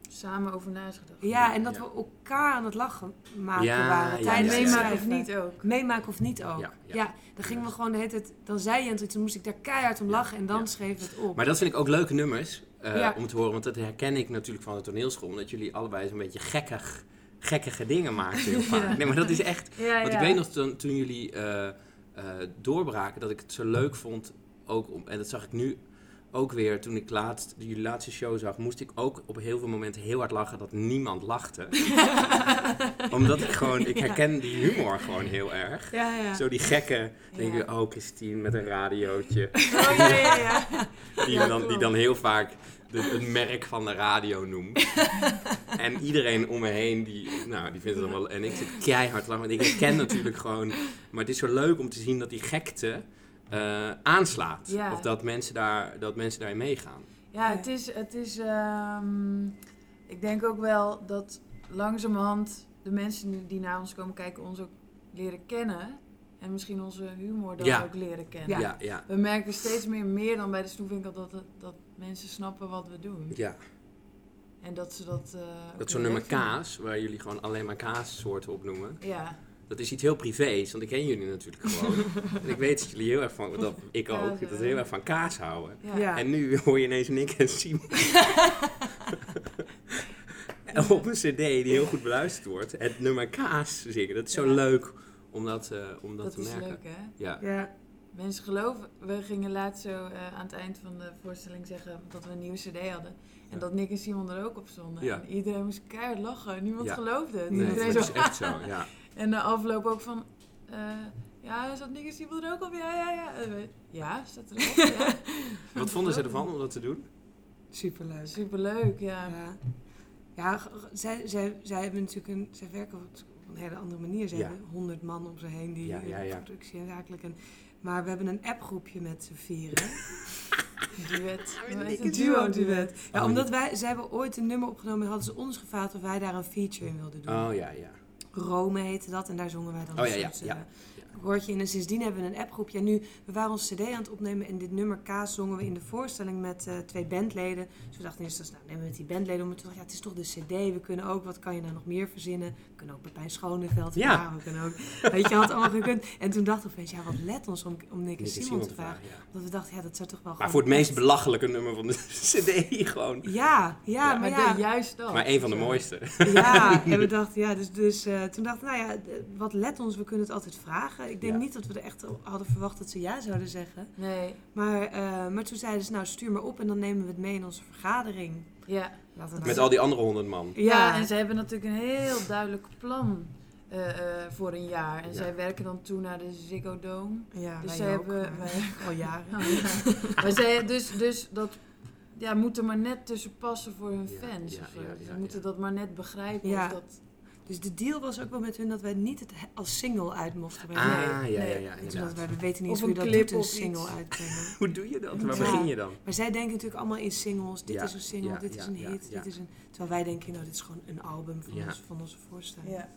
Samen over na is gedacht. Ja, en dat ja. we elkaar aan het lachen maken Ja, waren tijdens ja, het ja. Meemaken of niet ook. Meemaken of niet ook. Ja, Ja, ja. dan gingen we gewoon de hele tijd... Dan zei je iets, toen moest ik daar keihard om lachen en dan Ja. schreef het op. Maar dat vind ik ook leuke nummers Ja. om te horen. Want dat herken ik natuurlijk van de toneelschool. Omdat jullie allebei zo'n beetje gekkig, gekkige dingen maakten heel vaak. Nee, maar dat is echt... Want ik weet nog toen, toen jullie eh, eh, doorbraken dat ik het zo leuk vond. Ook om, en dat zag ik nu ook weer toen ik laatst, jullie laatste show zag. Moest ik ook op heel veel momenten heel hard lachen dat niemand lachte. Omdat ik gewoon, ik herken die humor gewoon heel erg. Ja, ja. Zo die gekke, denk je, oh Christine met een radiootje. Oh, ja, ja, ja. Die, dan, die dan heel vaak de, het merk van de radio noemt. en iedereen om me heen, die, nou, die vindt het dan wel... En ik zit keihard lachen, want ik herken natuurlijk gewoon... Maar het is zo leuk om te zien dat die gekte eh, aanslaat. Ja. Of dat mensen, daar, dat mensen daarin meegaan. Ja, het is, het is ehm, ik denk ook wel dat langzamerhand de mensen die- naar ons komen kijken ons ook leren kennen. En misschien onze humor dan Ja. ook leren kennen. Ja, Ja. ja, ja. We merken steeds meer, meer dan bij de snoepwinkel dat, dat mensen snappen wat we doen. En dat ze dat... eh, ook Dat zo'n nummer vinden. kaas, waar jullie gewoon alleen maar kaassoorten opnoemen. Ja. Dat is iets heel privés, want ik ken jullie natuurlijk gewoon. en ik weet dat jullie heel erg van, dat ik ook, dat we heel erg van kaas houden. Ja. Ja. En nu hoor je ineens Nick en Simon. op een cd die heel goed beluisterd wordt. Het nummer Kaas zingen. Dat is zo Ja. leuk om dat, eh, om dat, Dat te is merken. leuk, hè? Ja. Ja. Mensen geloven, we gingen laatst zo eh, aan het eind van de voorstelling zeggen dat we een nieuwe cd hadden. En Ja. dat Nick en Simon er ook op stonden. Ja. En iedereen moest keihard lachen. Niemand Ja. geloofde het. Nee, Iedereen dat is echt zo. Ja. En de afloop ook van, eh, ja, zat Nick en Simon er ook op? Ja, ja, ja. Ja, staat erop. ja. Wat vonden ze ervan om dat te doen? Superleuk. Superleuk, ja. Ja, ja zij, zij, zij hebben natuurlijk een, zij werken op, een hele andere manier. Ze Ja. hebben honderd man om ze heen die Ja, ja, ja. productie en zakelijk. En, maar we hebben een appgroepje met z'n vieren. Een duet. Ja, Hoe heet Nick het? en duo duet. Ja, omdat wij, ze hebben ooit een nummer opgenomen en hadden ze ons gevraagd of wij daar een feature in wilden doen. Oh ja, ja. Rome heette dat en daar zongen wij dan Oh, een ja, ja, ja, eh, woordje in. En sindsdien hebben we een appgroepje. En nu, we waren ons cd aan het opnemen en dit nummer Kaas zongen we in de voorstelling met eh, twee bandleden. Dus we dachten eerst, nou nemen we met die bandleden om. Maar toen dacht ja, het is toch de cd, we kunnen ook, wat kan je nou nog meer verzinnen? We kunnen ook Pepijn Schoneveld Ja. vragen, we kunnen ook, weet je, had allemaal gekund. En toen dachten we ja, wat let ons om, om Nick en Simon te vragen. ja. Dat we dachten, ja, dat zou toch wel Maar voor het meest belachelijke nummer van de cd gewoon. Ja, ja, Ja, maar ja. juist dat. Maar een van de mooiste. Ja, en we dachten, ja, dus, dus eh, toen dachten we, nou ja, wat let ons, we kunnen het altijd vragen. Ik denk Ja. niet dat we er echt hadden verwacht dat ze ja zouden zeggen. Nee, Maar, eh, maar toen zeiden ze, nou stuur maar op en dan nemen we het mee in onze vergadering. ja. Laten we Met al die andere honderd man. Ja, en ze hebben natuurlijk een heel duidelijk plan eh, eh, voor een jaar. En Ja. zij werken dan toe naar de Ziggo Dome. Ja, Dus zij ook, hebben... maar wij- al jaren. Oh, ja. maar zij, dus, dus dat ja, moet er maar net tussen passen voor hun Ja, fans. ja, ja, Ze ja, moeten ja. dat maar net begrijpen. Ja. Of dat, Dus de deal was ook wel met hun dat wij niet het he- als single uit mochten brengen. Ah, Nee, ja, ja, ja, inderdaad. want wij weten niet eens hoe je dat doet, een single iets. uitbrengen. Hoe doe je dat? Waar Ja. begin je dan? Maar zij denken natuurlijk allemaal in singles. Dit Ja, is een single, ja, dit is een hit, ja. dit is een... Terwijl wij denken, nou, dit is gewoon een album van, Ja. ons, van onze voorstelling. ja.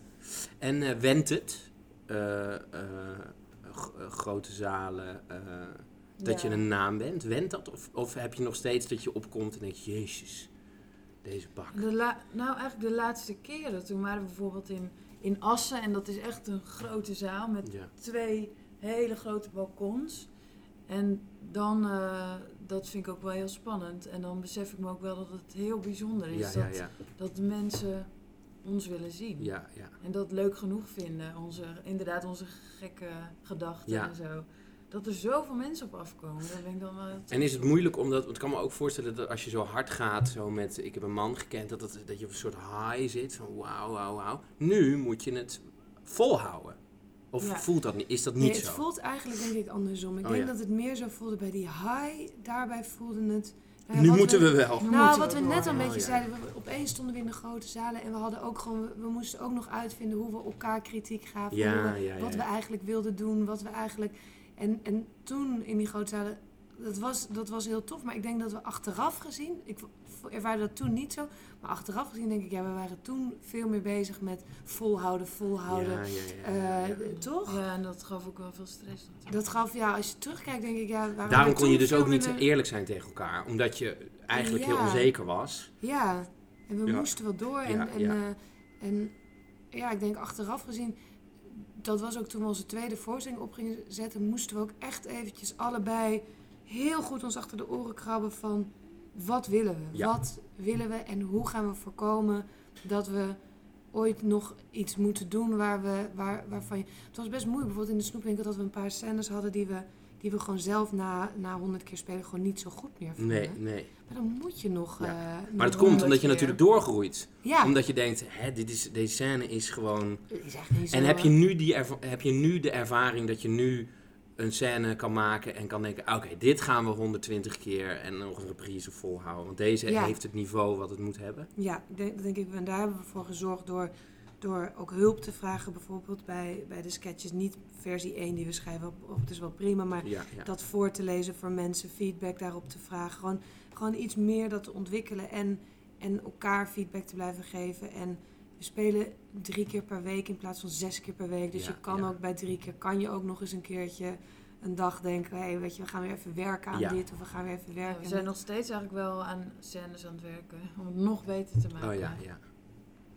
En eh went het? Eh, eh, grote zalen, eh, dat Ja. je een naam bent? Went dat? Of, of heb je nog steeds dat je opkomt en denkt, jezus, deze bak. De la- nou, eigenlijk de laatste keren. Toen waren we bijvoorbeeld in, in Assen. En dat is echt een grote zaal met Ja, twee hele grote balkons. En dan, eh, dat vind ik ook wel heel spannend. En dan besef ik me ook wel dat het heel bijzonder is. ja, dat, ja, dat de mensen ons willen zien. ja, ja. En dat leuk genoeg vinden. Onze, inderdaad, onze gekke gedachten en zo. Dat er zoveel mensen op afkomen. Dat ben ik dan wel En is het moeilijk omdat, want ik kan me ook voorstellen dat als je zo hard gaat, zo met, ik heb een man gekend, dat, het, dat je op een soort high zit, van wauw, wauw, wauw. Nu moet je het volhouden. Of Ja. voelt dat niet, is dat niet Nee, het zo? voelt eigenlijk denk ik andersom. Ik Oh, denk ja. dat het meer zo voelde bij die high. Daarbij voelde het Nou ja, nu moeten we, we- wel. Nou, wat we we net al een Oh, beetje zeiden, we, opeens stonden we in de grote zalen en we hadden ook gewoon, we, moesten ook nog uitvinden hoe we elkaar kritiek gaven, we- wat we eigenlijk wilden doen, wat we eigenlijk... En, en toen in die grote zalen, dat was, dat was heel tof, maar ik denk dat we achteraf gezien, ik ervaarde dat toen niet zo, maar achteraf gezien denk ik, ja, we waren toen veel meer bezig met volhouden, volhouden, Ja, ja, ja, ja, ja. Eh, toch? Ja, en dat gaf ook wel veel stress natuurlijk. Dat gaf, ja, als je terugkijkt, denk ik, ja... waren Daarom kon je dus ook niet minder- eerlijk zijn tegen elkaar. Omdat je eigenlijk heel onzeker was. Ja, en we Ja. moesten wel door. En Ja, en, eh, en ja, ik denk achteraf gezien, dat was ook toen we onze tweede voorstelling op gingen zetten, moesten we ook echt eventjes allebei heel goed ons achter de oren krabben van wat willen we? Ja. Wat willen we en hoe gaan we voorkomen dat we ooit nog iets moeten doen waar we, waar, waarvan je... Het was best moeilijk, bijvoorbeeld in de snoepwinkel, dat we een paar scènes hadden die we, die we gewoon zelf na, na 100 keer spelen gewoon niet zo goed meer vonden. Nee, nee. Maar dan moet je nog... Ja. eh, Maar dat komt 100 omdat je keer. natuurlijk doorgroeit. Ja, Omdat je denkt, hè, dit is, deze scène is gewoon... Het is echt niet zo, En heb je, nu die heb je nu de ervaring dat je nu een scène kan maken en kan denken... Oké, dit gaan we 120 keer en nog een reprise volhouden. Want deze Ja. heeft het niveau wat het moet hebben. Ja, denk ik. En daar hebben we voor gezorgd door, door ook hulp te vragen. Bijvoorbeeld bij, bij de sketches. Niet versie 1 die we schrijven, op, het is wel prima. Maar Ja, ja. dat voor te lezen voor mensen, feedback daarop te vragen. Gewoon, gewoon iets meer dat te ontwikkelen en, en elkaar feedback te blijven geven. En we spelen drie keer per week in plaats van zes keer per week. Dus Ja, je kan ja. ook bij drie keer, kan je ook nog eens een keertje een dag denken... hé, hey, weet je, we gaan weer even werken aan Ja. dit of we gaan weer even Ja, werken we aan zijn nog steeds eigenlijk wel aan scènes aan het werken. Om het nog beter te maken. Oh ja, ja.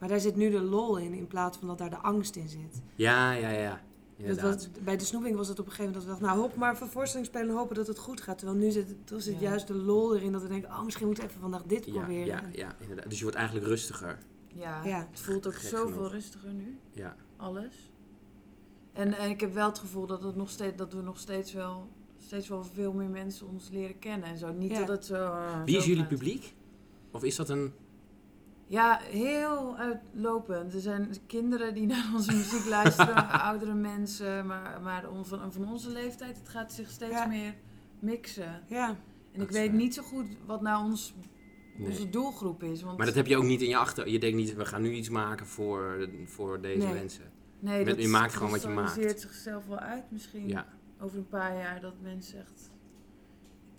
Maar daar zit nu de lol in, in plaats van dat daar de angst in zit. Ja, ja, ja. Dat was, bij de snoeping was het op een gegeven moment dat we dachten, nou hoop maar voor voorstelling spelen en hopen dat het goed gaat. Terwijl nu zit, er zit Ja. juist de lol erin dat we denken, oh misschien moeten we even vandaag dit Ja, proberen. ja, ja, inderdaad. Dus je wordt eigenlijk rustiger. Ja, Ja. het voelt ook Gek zoveel genoeg. rustiger nu. Ja. Alles. En, en ik heb wel het gevoel dat, het nog steeds, dat we nog steeds wel, steeds wel veel meer mensen ons leren kennen en zo. Niet Ja. dat het zo... eh, Wie is jullie gaat. publiek? Of is dat een... Ja, heel uitlopend. Er zijn kinderen die naar onze muziek luisteren, oudere mensen, maar, maar van, van onze leeftijd. Het gaat zich steeds Ja. meer mixen. Ja. En Dat ik weet waar. niet zo goed wat nou ons, Nee. onze doelgroep is. Want Maar dat heb je ook niet in je achter. Je denkt niet, we gaan nu iets maken voor, voor deze Nee. mensen. nee, met- dat je maakt gewoon wat je maakt. zichzelf wel uit misschien. Ja. Over een paar jaar dat mensen echt...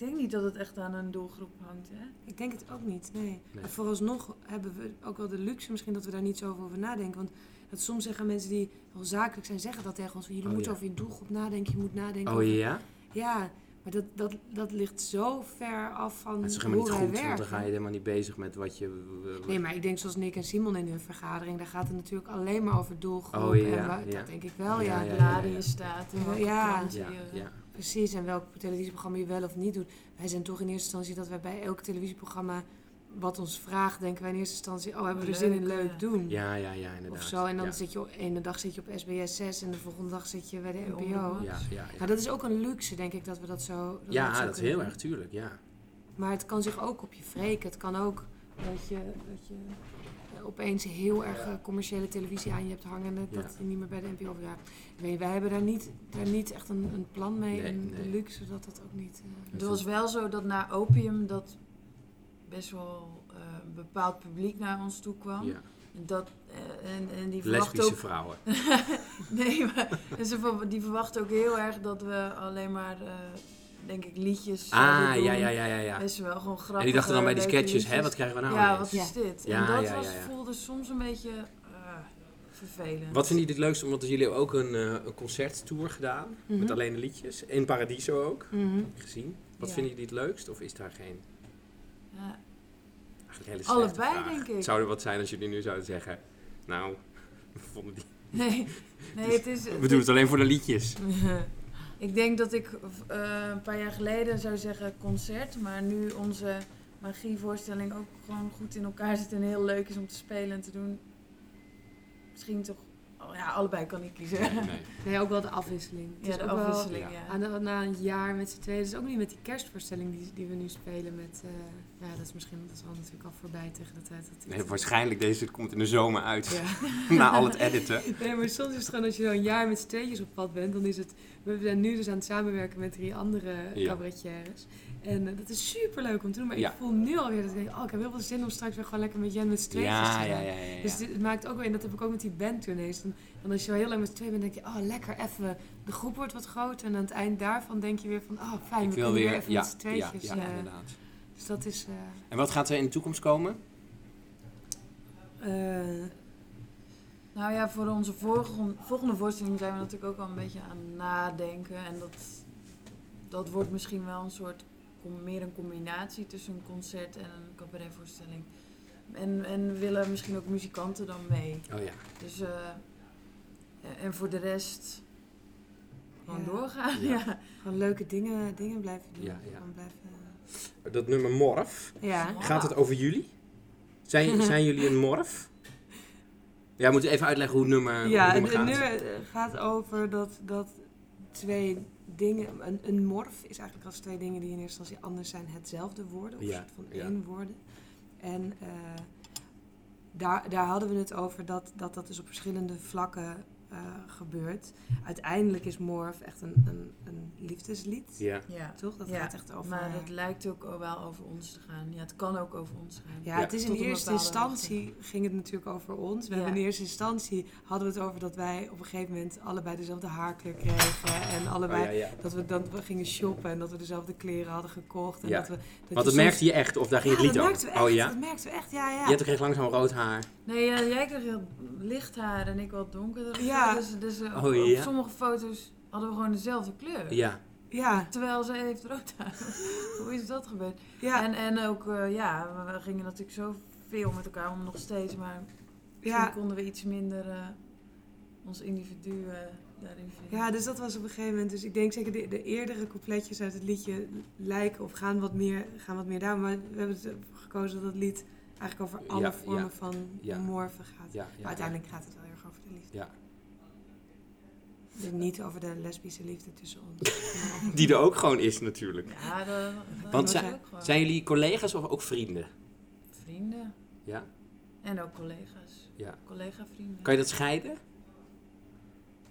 Ik denk niet dat het echt aan een doelgroep hangt, hè? Ik denk het ook niet, nee. Nee. En vooralsnog hebben we ook wel de luxe misschien dat we daar niet zo over nadenken. Want dat soms zeggen mensen die wel zakelijk zijn, zeggen dat tegen ons. Jullie Oh, moeten ja. over je doelgroep nadenken, je moet nadenken Oh over... ja? Ja, maar dat, dat, dat ligt zo ver af van Dat is helemaal niet goed, want dan werken. ga je helemaal niet bezig met wat je... Nee, maar ik denk zoals Nick en Simon in hun vergadering, daar gaat het natuurlijk alleen maar over doelgroep. Oh, ja, en ja. Dat denk ik wel, Ja, ja. ja, staat en Ja, welke ja. kranten Ja, je- ja. Precies, en welk televisieprogramma je wel of niet doet. Wij zijn toch in eerste instantie dat wij bij elk televisieprogramma wat ons vraagt, denken wij in eerste instantie, oh, hebben we er zin in, Leuk, ja. doen. Ja, ja, ja, inderdaad. Of zo, en dan ja. zit je, op- ene dag zit je op SBS 6 en de volgende dag zit je bij de NPO. Ja, ja, ja. Maar dat is ook een luxe, denk ik, dat we dat zo dat ja, zo dat is heel doen. erg, tuurlijk, ja. Maar het kan zich ook op je wreken. Het kan ook dat je, dat je opeens heel erg eh, commerciële televisie aan je hebt hangen. en Dat Ja. je niet meer bij de NPO ja, ik weet, Wij hebben daar niet, daar niet echt een, een plan mee. Nee, en nee. de luxe dat dat ook niet... eh, Het was wel zo dat na opium dat best wel eh, een bepaald publiek naar ons toe kwam. ja. En, dat, eh, en, en die verwacht Lesbische ook... vrouwen. nee, maar en ze, die verwacht ook heel erg dat we alleen maar, eh, denk ik, liedjes Ah, doen. ja, ja, ja, ja. ja. Best wel gewoon grappig. En die dachten dan bij die sketches, hè, wat krijgen we nou Ja, wat is dit? Ja, en dat ja, was, voelde soms een beetje eh, vervelend. Wat vinden jullie het leukste? Omdat jullie hebben ook een, eh, een concerttour gedaan. Mhm. Met alleen de liedjes. In Paradiso ook. mhm. Gezien. Wat Ja. vinden jullie het leukst? Of is daar geen... Ja, hele Allebei, vraag. denk ik. Het zou er wat zijn als jullie nu zouden zeggen... Nou, we vonden die... nee, nee, het is... We doen het alleen voor de liedjes. ik denk dat ik eh, een paar jaar geleden zou zeggen concert, maar nu onze magievoorstelling ook gewoon goed in elkaar zit en heel leuk is om te spelen en te doen. Misschien toch oh ja, allebei kan ik kiezen. Nee, nee. Nee, ook wel de afwisseling. Het Ja, de wel- afwisseling, ja. Aan de- na een jaar met z'n tweeën. Dus ook niet met die kerstvoorstelling die, die we nu spelen met... eh, ja, dat is misschien dat is al natuurlijk al voorbij tegen de tijd dat. Nee, waarschijnlijk deze komt in de zomer uit. Ja. Na al het editen. Nee, maar soms is het gewoon als je zo'n jaar met z'n tweetjes op pad bent, dan is het... We zijn nu dus aan het samenwerken met drie andere Ja. cabaretières. En eh, dat is super leuk om te doen. Maar Ja. ik voel nu alweer dat ik denk, oh, ik heb heel veel zin om straks weer gewoon lekker met Jen met z'n tweetjes Ja, te ja, zijn. ja, ja. ja. Dus dit- het maakt ook weer, en dat heb ik ook met die bandtournees. Dan, dan als je al heel lang met z'n tweeën bent, denk je, oh lekker even, de groep wordt wat groter. En aan het eind daarvan denk je weer van, oh fijn, Ik we kunnen weer weer, even ja, met z'n ja, tweetjes. ja, eh, inderdaad. dus dat is... eh, En wat gaat er in de toekomst komen? Nou ja, voor onze volgende, volgende voorstelling zijn we natuurlijk ook al een beetje aan nadenken. En dat, dat wordt misschien wel een soort, meer een combinatie tussen een concert en een cabaretvoorstelling. En, en willen misschien ook muzikanten dan mee. Oh ja. Dus, eh, en voor de rest gewoon Ja. doorgaan. Ja. Ja. gewoon leuke dingen, dingen blijven doen. Ja, blijven, Dat nummer Morf, ja. gaat het over jullie? Zijn, zijn jullie een morf? Ja, we moeten even uitleggen hoe het nummer, hoe Ja, het het, nummer het gaat. nummer eh, gaat over dat, dat twee dingen. Een, een morf is eigenlijk als twee dingen die in eerste instantie anders zijn, hetzelfde worden. Of Ja, soort van ja. één worden. En eh, daar, daar hadden we het over dat dat, dat dus op verschillende vlakken eh, gebeurt. Uiteindelijk is Morf echt een, een, een liefdeslied. Ja. Ja. Toch? Dat Ja, gaat echt over. Maar eh, het lijkt ook wel over ons te gaan. Ja, het kan ook over ons gaan. Ja, Ja. het is in Tot eerste instantie ging het natuurlijk over ons. We Ja. hebben in eerste instantie hadden we het over dat wij op een gegeven moment allebei dezelfde haarkleur kregen en Oh, allebei ja, ja. dat we dan we gingen shoppen en dat we dezelfde kleren hadden gekocht en Ja. dat we dat Want soms- merkte je echt, of daar ging ja, het lied over? merkten we echt. Oh ja? Dat merkten we echt. Ja, ja. Jette kreeg langzaam rood haar. Nee, eh, jij kreeg heel licht haar en ik wat donkerder. Ja. Dus, dus eh, op, Oh, op ja? sommige foto's hadden we gewoon dezelfde kleur. Ja. Ja, Terwijl zij heeft rood haar. Hoe is dat gebeurd? ja, En, en ook, eh, ja, we, gingen natuurlijk zoveel met elkaar om nog steeds. Maar misschien ja. konden we iets minder eh, ons individu daarin vinden. Ja, dus dat was op een gegeven moment. Dus ik denk zeker de, de eerdere coupletjes uit het liedje lijken of gaan wat meer, gaan wat meer daar. Maar we hebben het gekozen dat het lied eigenlijk over alle Ja, vormen ja, van ja. morfen gaat. Ja, ja, maar uiteindelijk gaat het wel heel erg over de liefde. Ja. Dus niet over de lesbische liefde tussen ons. Die er ook gewoon is natuurlijk. Ja, dat, dat Want was zijn- ook gewoon. Zijn jullie collega's of ook vrienden? Vrienden. Ja? En ook collega's. Ja. Collega-vrienden. Kan je dat scheiden?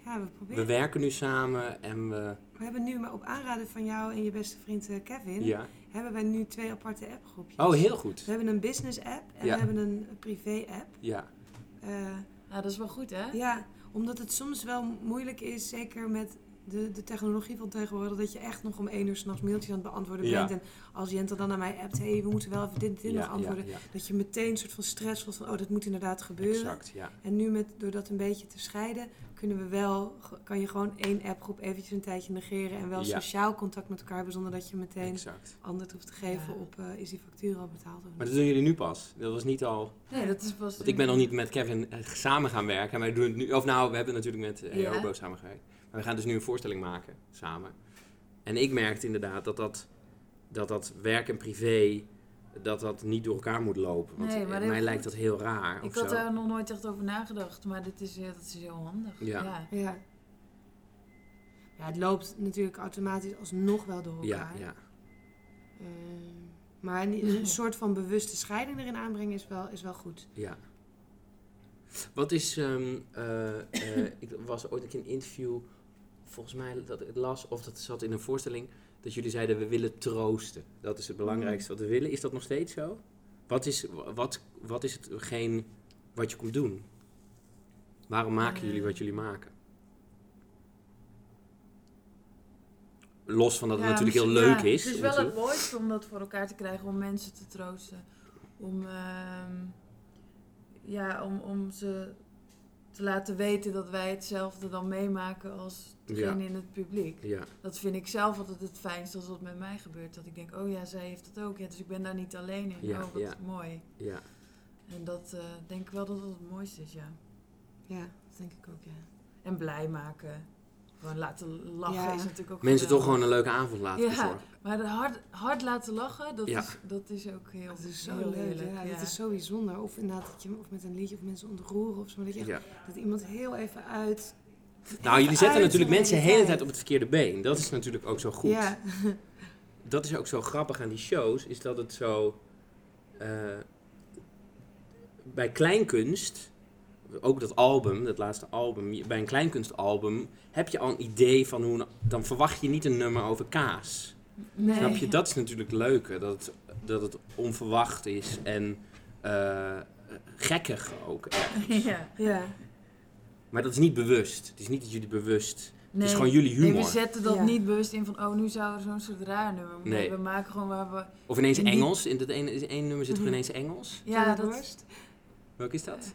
Ja, we proberen. We werken nu samen en we... We hebben nu, maar op aanraden van jou en je beste vriend eh, Kevin, Ja. hebben wij nu twee aparte appgroepjes. Oh, heel goed. We hebben een business app en Ja. we hebben een privé app. Ja. Eh, Ja, dat is wel goed, hè? ja, omdat het soms wel moeilijk is, zeker met de, de technologie van tegenwoordig, dat je echt nog om één uur s'nachts mailtjes aan het beantwoorden Ja. bent. En als Jente dan naar mij appt, hé, hey, we moeten wel even dit, dit nog antwoorden. ja, ja. Dat je meteen een soort van stress voelt van, oh, dat moet inderdaad gebeuren. Exact, ja. En nu met, door dat een beetje te scheiden, kunnen we wel, kan je gewoon één appgroep eventjes een tijdje negeren en wel Ja. sociaal contact met elkaar hebben zonder dat je meteen Exact. antwoord hoeft te geven Ja. op eh, is die factuur al betaald of Maar dat doen jullie nu pas. Dat was niet al... Nee, dat is pas... Want ik ben nog niet met Kevin eh, samen gaan werken. Maar we doen het nu... Of nou, we hebben natuurlijk met eh, Ja. EOBO samengewerkt. Maar we gaan dus nu een voorstelling maken samen. En ik merkte inderdaad dat dat, dat, dat werk en privé... Dat dat niet door elkaar moet lopen. Want Nee, eh, mij lijkt dat heel raar. Ik had zo. daar nog nooit echt over nagedacht, maar dit is, ja, dat is heel handig. Ja. ja. Ja. ja, het loopt natuurlijk automatisch alsnog wel door Ja, elkaar. ja. Ehm, maar een, een soort van bewuste scheiding erin aanbrengen is wel, is wel goed. Ja. Wat is, ehm, eh, eh, ik was ooit een keer een interview, volgens mij dat ik las, of dat zat in een voorstelling, dat jullie zeiden we willen troosten. Dat is het belangrijkste wat we willen. Is dat nog steeds zo? Wat is, wat, wat is hetgeen wat je komt doen? Waarom maken jullie wat jullie maken? Los van dat het natuurlijk heel leuk is. Het is wel het mooiste om dat voor elkaar te krijgen, om mensen te troosten. Om, ehm, ja, om, om ze te laten weten dat wij hetzelfde dan meemaken als degene in het publiek. Ja, Dat vind ik zelf altijd het fijnste als dat met mij gebeurt. Dat ik denk, oh ja, zij heeft het ook. Ja, dus ik ben daar niet alleen in. Ja, oh, wat ja. mooi. ja. En dat eh, denk ik wel dat dat het mooiste is, ja. Ja, dat denk ik ook, ja. En blij maken. Gewoon laten lachen Ja. is natuurlijk ook Mensen toch gewoon een leuke avond laten Ja. Maar de hard, hard laten lachen, dat, Ja. is, dat is ook heel, Dat is zo heel leuk, ja. ja. Dat is zo bijzonder. Of inderdaad, dat je of met een liedje of mensen ontroeren of zo. Dat, je echt- dat iemand heel even uit... Nou, jullie zetten natuurlijk mensen de hele tijd op het verkeerde been. Dat is natuurlijk ook zo goed. Ja. Dat is ook zo grappig aan die shows, is dat het zo... eh, bij kleinkunst, ook dat album, dat laatste album, bij een kleinkunstalbum heb je al een idee van hoe... een- Dan verwacht je niet een nummer over kaas. Nee. Snap je? Dat is natuurlijk leuke, dat het, dat het onverwacht is en eh, gekkig ook. ergens. ja. ja. Maar dat is niet bewust. Het is niet dat jullie bewust... Nee. Het is gewoon jullie humor. Nee, we zetten dat Ja. niet bewust in van, oh, nu zou er zo'n soort raar nummer moeten. Nee. We maken gewoon waar we... Of ineens Engels. In dat ene, nummer zit er Mhm. ineens Engels. Ja, dat, Worst? Welke is dat?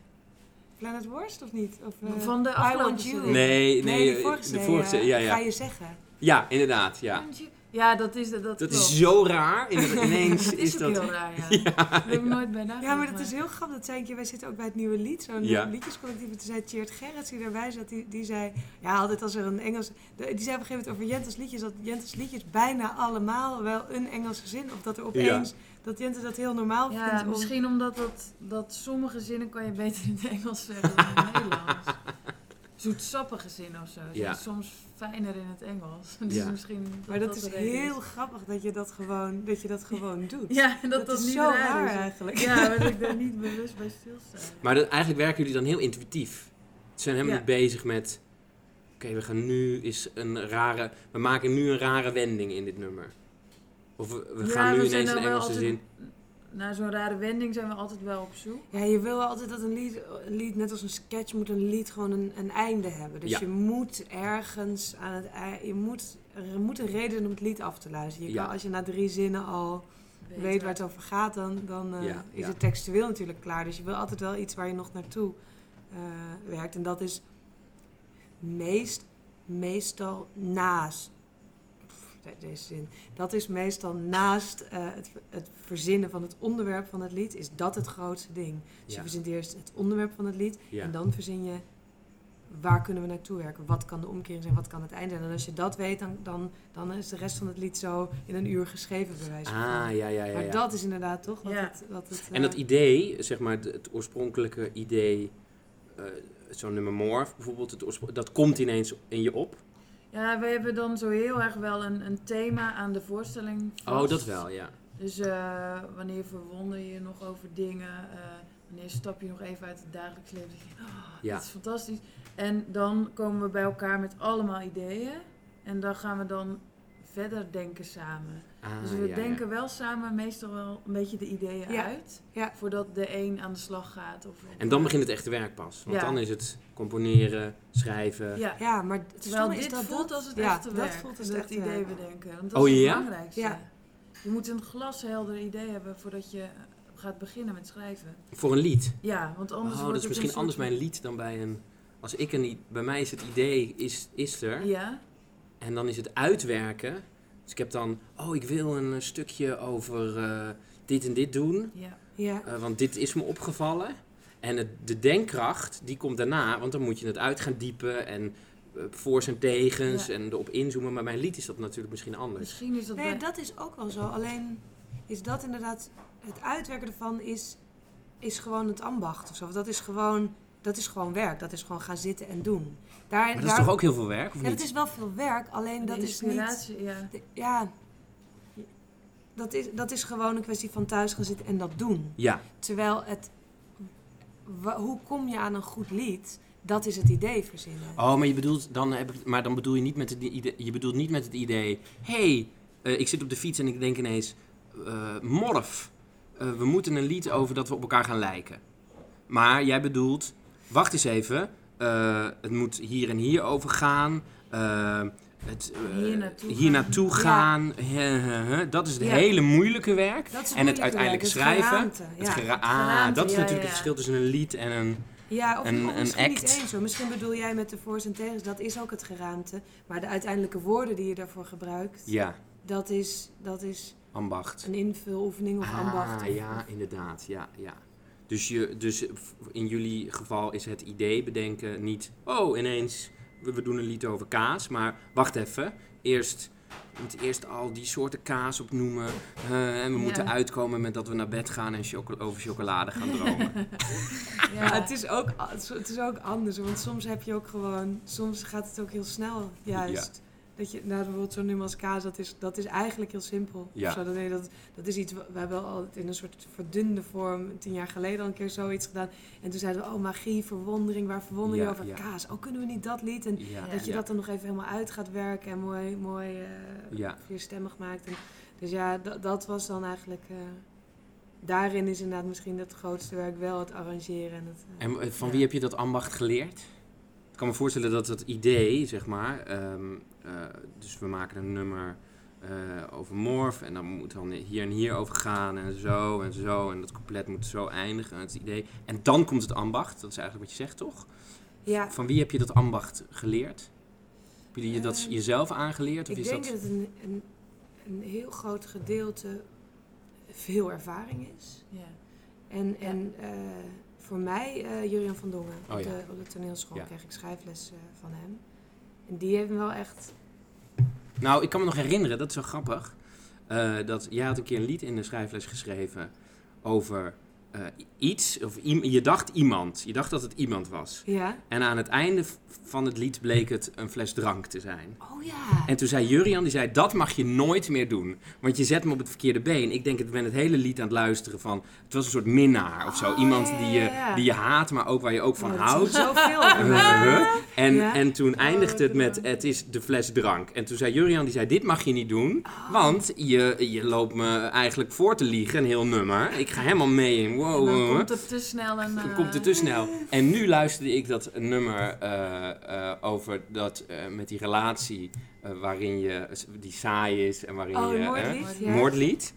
Planet Worst of niet? Of, eh, van de I afgelopen Want You? Nee, nee, Nee, eh, vorige de vorige, ja, ja. Ga je zeggen. Ja, inderdaad, ja. Ja, dat is dat. Dat klopt. is zo raar. In- Ineens Dat is is ook dat... heel raar, ja. Heb ik nooit bij nagedacht. Ja, maar dat is heel grappig. Dat zei ik wij zitten ook bij het nieuwe lied, zo'n Ja. liedjescollectief. En toen zei Tjeerd Gerrits, die erbij zat, die, die zei... Ja, altijd als er een Engels... Die zei op een gegeven moment over Jente's liedjes... dat Jente's liedjes bijna allemaal wel een Engelse zin... of dat er opeens... dat Jente dat heel normaal Ja, vindt om... misschien omdat dat, dat sommige zinnen kan je beter in het Engels zeggen dan in het Nederlands. Zoetsappige zinnen of zo. zijn Ja. soms fijner in het Engels. Dus Ja. misschien Maar dat is heel grappig dat je dat gewoon, dat je dat gewoon doet. Ja, dat dat, is niet zo raar raar is. eigenlijk. Ja, maar dat ik daar niet bewust bij stilsta. Maar dat, eigenlijk werken jullie dan heel intuïtief. Ze zijn helemaal Ja. niet bezig met... Oké, we gaan nu is een rare... We maken nu een rare wending in dit nummer. Of we, we Ja, gaan nu we zijn ineens een wel Engelse altijd- zin... Na zo'n rare wending zijn we altijd wel op zoek. Ja, je wil altijd dat een lied, een lied, net als een sketch, moet een lied gewoon een, een einde hebben. Dus Ja. je moet ergens aan het je moet, er moet een reden om het lied af te luisteren. Je Ja. kan, als je na drie zinnen al weet waar het over gaat, dan, dan eh, Ja, is ja. het textueel natuurlijk klaar. Dus je wil altijd wel iets waar je nog naartoe eh, werkt. En dat is meest, meestal naast. Deze zin. Dat is meestal naast eh, het, het verzinnen van het onderwerp van het lied, is dat het grootste ding. Dus Ja. je verzint eerst het onderwerp van het lied Ja. en dan verzin je waar kunnen we naartoe werken? Wat kan de omkering zijn? Wat kan het einde zijn? En als je dat weet, dan, dan, dan is de rest van het lied zo in een uur geschreven, bij wijze van. Ah, ja, ja, ja. maar ja. dat is inderdaad toch wat Ja. het... Wat het En dat eh, idee, zeg maar, het, het oorspronkelijke idee... eh, Zo'n nummer Morph bijvoorbeeld, het dat komt ineens in je op. Ja, we hebben dan zo heel erg wel een, een thema aan de voorstelling vast. Oh, dat wel, ja. Dus eh, wanneer verwonder je nog over dingen? eh, wanneer stap je nog even uit het dagelijks leven? Denk je, oh, Ja. Dat is fantastisch. En dan komen we bij elkaar met allemaal ideeën. En dan gaan we dan verder denken samen. Ah, dus we ja, ja. denken wel samen meestal wel een beetje de ideeën Ja. uit. Ja. Voordat de een aan de slag gaat. Of, En dan begint het echte werk pas. Want Ja. dan is het componeren, schrijven. Ja. Ja, maar het Terwijl dit is dat voelt dat- als het ja, echte dat werk. voelt als dat het idee werk. bedenken. Want dat Oh, is ja? het belangrijkste. Ja. Je moet een glashelder idee hebben voordat je gaat beginnen met schrijven. Voor een lied. Ja, want anders Oh, wordt dat is het misschien anders bij een lied dan bij een... Als ik een lied... Bij mij is het idee, is, is er. Ja, En dan is het uitwerken. Dus ik heb dan... Oh, ik wil een eh, stukje over eh, dit en dit doen. ja. Ja, eh, want dit is me opgevallen. En het, de denkkracht, die komt daarna. Want dan moet je het uit gaan diepen. En eh, voor's en tegens. Ja. En erop inzoomen. Maar bij een lied is dat natuurlijk misschien anders. Misschien is dat nee, bij... dat is ook wel zo. Alleen is dat inderdaad... Het uitwerken ervan is, is gewoon het ambacht of zo. Dat is gewoon... Dat is gewoon werk. Dat is gewoon gaan zitten en doen. Daar, Maar dat is toch ook heel veel werk, of Ja, niet? dat is wel veel werk. Alleen de dat is niet... inspiratie, ja. De- ja, dat is, dat is gewoon een kwestie van thuis gaan zitten en dat doen. Ja, Terwijl het, hoe kom je aan een goed lied? Dat is het idee verzinnen. Oh, maar je bedoelt dan, heb ik, maar dan bedoel je niet met het idee, je bedoelt niet met het idee, hey, eh, ik zit op de fiets en ik denk ineens, eh morf, eh, we moeten een lied over dat we op elkaar gaan lijken. Maar jij bedoelt, wacht eens even, eh, het moet hier en hier over gaan, eh, het, eh, Hier naartoe hier gaan. naartoe dat is het Ja. hele moeilijke werk. En het moeilijke uiteindelijk werk, het schrijven. geraamte, Het ja. gera- ah, geraamte, dat is ja, natuurlijk het verschil tussen een lied en een... Ja, of, Een- of een misschien niet eens. Misschien bedoel jij met de voor's en tegens, dat is ook het geraamte. Maar de uiteindelijke woorden die je daarvoor gebruikt, Ja, dat, is, dat is ambacht. een invuloefening of ambacht. Ah, of- ja, inderdaad. Ja, ja. Dus, je, dus in jullie geval is het idee bedenken niet... Oh, ineens we, we doen een lied over kaas, maar wacht even. Eerst, we moeten eerst al die soorten kaas opnoemen. eh, en we Ja. moeten uitkomen met dat we naar bed gaan en choco- over chocolade gaan dromen. Ja, het, is ook, het is ook anders, want soms heb je ook gewoon, soms gaat het ook heel snel, juist. Dat je, nou bijvoorbeeld zo'n nummer als kaas, dat is, dat is eigenlijk heel simpel. Ja. Zo, dat, nee, dat, dat is iets, we hebben al in een soort verdunde vorm tien jaar geleden al een keer zoiets gedaan. En toen zeiden we, oh magie, verwondering, waar verwonder je Ja, over ja. kaas? Oh, kunnen we niet dat lied? En Ja, dat je ja. dat dan nog even helemaal uit gaat werken en mooi, mooi eh Ja. vierstemmig maakt. En, dus ja, dat, dat was dan eigenlijk, eh, daarin is inderdaad misschien het grootste werk wel het arrangeren. En het, eh, En van ja. wie heb je dat ambacht geleerd? Ik kan me voorstellen dat het idee, zeg maar, ehm, eh, dus we maken een nummer eh, over morf en dan moet dan hier en hier over gaan en zo en zo en dat couplet moet zo eindigen, het idee. En dan komt het ambacht, dat is eigenlijk wat je zegt, toch? Ja, Van wie heb je dat ambacht geleerd? Heb je je dat Ehm, jezelf aangeleerd? Of ik is denk dat... dat het een, een, een heel groot gedeelte veel ervaring is. Ja. En, en eh, voor mij, eh Jurian van Dongen, Oh op, ja. de, op de toneelschool Ja. kreeg ik schrijfles eh, van hem. Die heeft me wel echt... Nou, ik kan me nog herinneren, dat is wel grappig. eh, dat jij had een keer een lied in de schrijfles geschreven over eh, iets. Of je dacht iemand. Je dacht dat het iemand was. Ja? En aan het einde van het lied bleek het een fles drank te zijn. Oh ja! En toen zei Jurian, die zei, dat mag je nooit meer doen. Want je zet me op het verkeerde been. Ik denk, ik ben het hele lied aan het luisteren van... Het was een soort minnaar of zo. Oh, Iemand ja, die, je, die je haat, maar ook waar je ook van Oh, houdt. Zoveel en, en toen eindigde het met, het is de fles drank. En toen zei Jurian, die zei, dit mag je niet doen. Want je, je loopt me eigenlijk voor te liegen, een heel nummer. Ik ga helemaal mee in, wow. En dan wow, komt het te snel en... eh, komt het te snel. En nu luisterde ik dat nummer eh, eh, over dat eh, met die relatie eh, waarin je die saai is en waarin Oh, je een mooi eh, lied, ja. moordlied.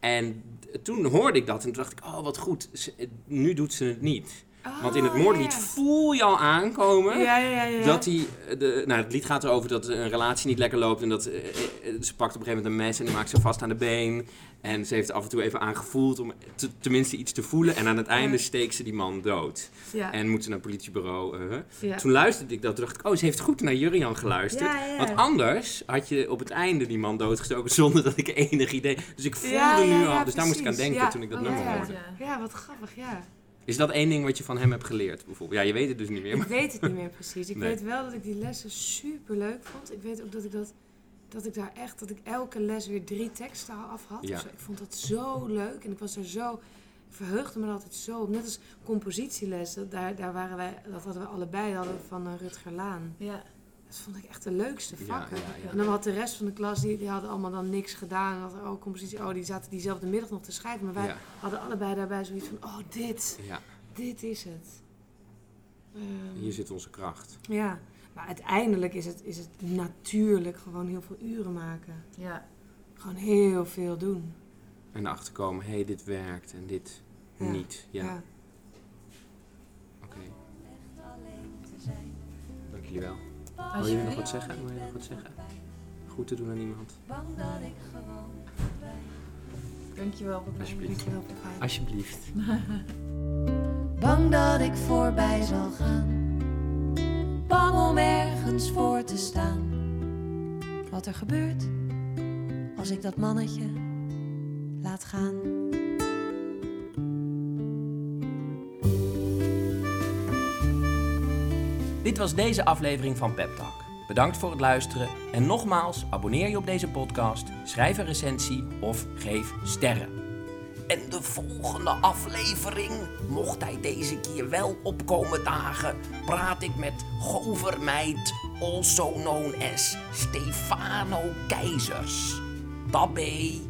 En toen hoorde ik dat en toen dacht ik, oh wat goed, ze- nu doet ze het niet. Want in het Oh, moordlied ja. voel je al aankomen Ja, ja, ja. ja. dat hij, eh, de, nou het lied gaat erover dat een relatie niet lekker loopt en dat eh, eh, ze pakt op een gegeven moment een mes en die maakt ze vast aan de been. En ze heeft af en toe even aangevoeld om te- tenminste iets te voelen en aan het einde steekt ze die man dood. ja. En moet ze naar het politiebureau. Toen luisterde ik dat, toen dacht ik, oh ze heeft goed naar Jurian geluisterd. Want anders had je op het einde die man doodgestoken zonder dat ik enig idee. Dus ik voelde nu al, dus daar moest ik aan denken toen ik dat Oh, nummer hoorde. Ja, wat grappig, ja. Is dat één ding wat je van hem hebt geleerd bijvoorbeeld? Ja, je weet het dus niet meer. Ik weet het niet meer precies. Ik Nee. weet wel dat ik die lessen super leuk vond. Ik weet ook dat ik dat, dat ik daar echt, dat ik elke les weer drie teksten af had. Ja. zo. Ik vond dat zo leuk en ik was er zo, ik verheugde me altijd zo op. Net als compositieles, dat, daar, daar waren wij, dat hadden we allebei, hadden we van eh, Rutger Laan. Ja. Dat vond ik echt de leukste vakken. ja, ja. En dan had de rest van de klas, die, die hadden allemaal dan niks gedaan. En hadden, oh, compositie, oh, die zaten diezelfde middag nog te schrijven. Maar wij Ja, hadden allebei daarbij zoiets van, oh, dit, ja, dit is het. Ehm, hier zit onze kracht. ja, maar uiteindelijk is het, is het natuurlijk gewoon heel veel uren maken. Ja. Gewoon heel veel doen. En erachter komen, hé, hey, dit werkt en dit Ja. niet. Ja, oké. Dank jullie wel. Wil je nog wat zeggen? Wil je nog wat zeggen? Goed te doen aan iemand? Dankjewel. voor de Alsjeblieft. Alsjeblieft. Bang dat ik voorbij zal gaan. Bang om ergens voor te staan. Wat er gebeurt als ik dat mannetje laat gaan. Dit was deze aflevering van Pep Talk. Bedankt voor het luisteren en nogmaals, abonneer je op deze podcast, schrijf een recensie of geef sterren. En de volgende aflevering, mocht hij deze keer wel opkomen dagen, praat ik met Govermeid, also known as Stefano Keizers. Tabé.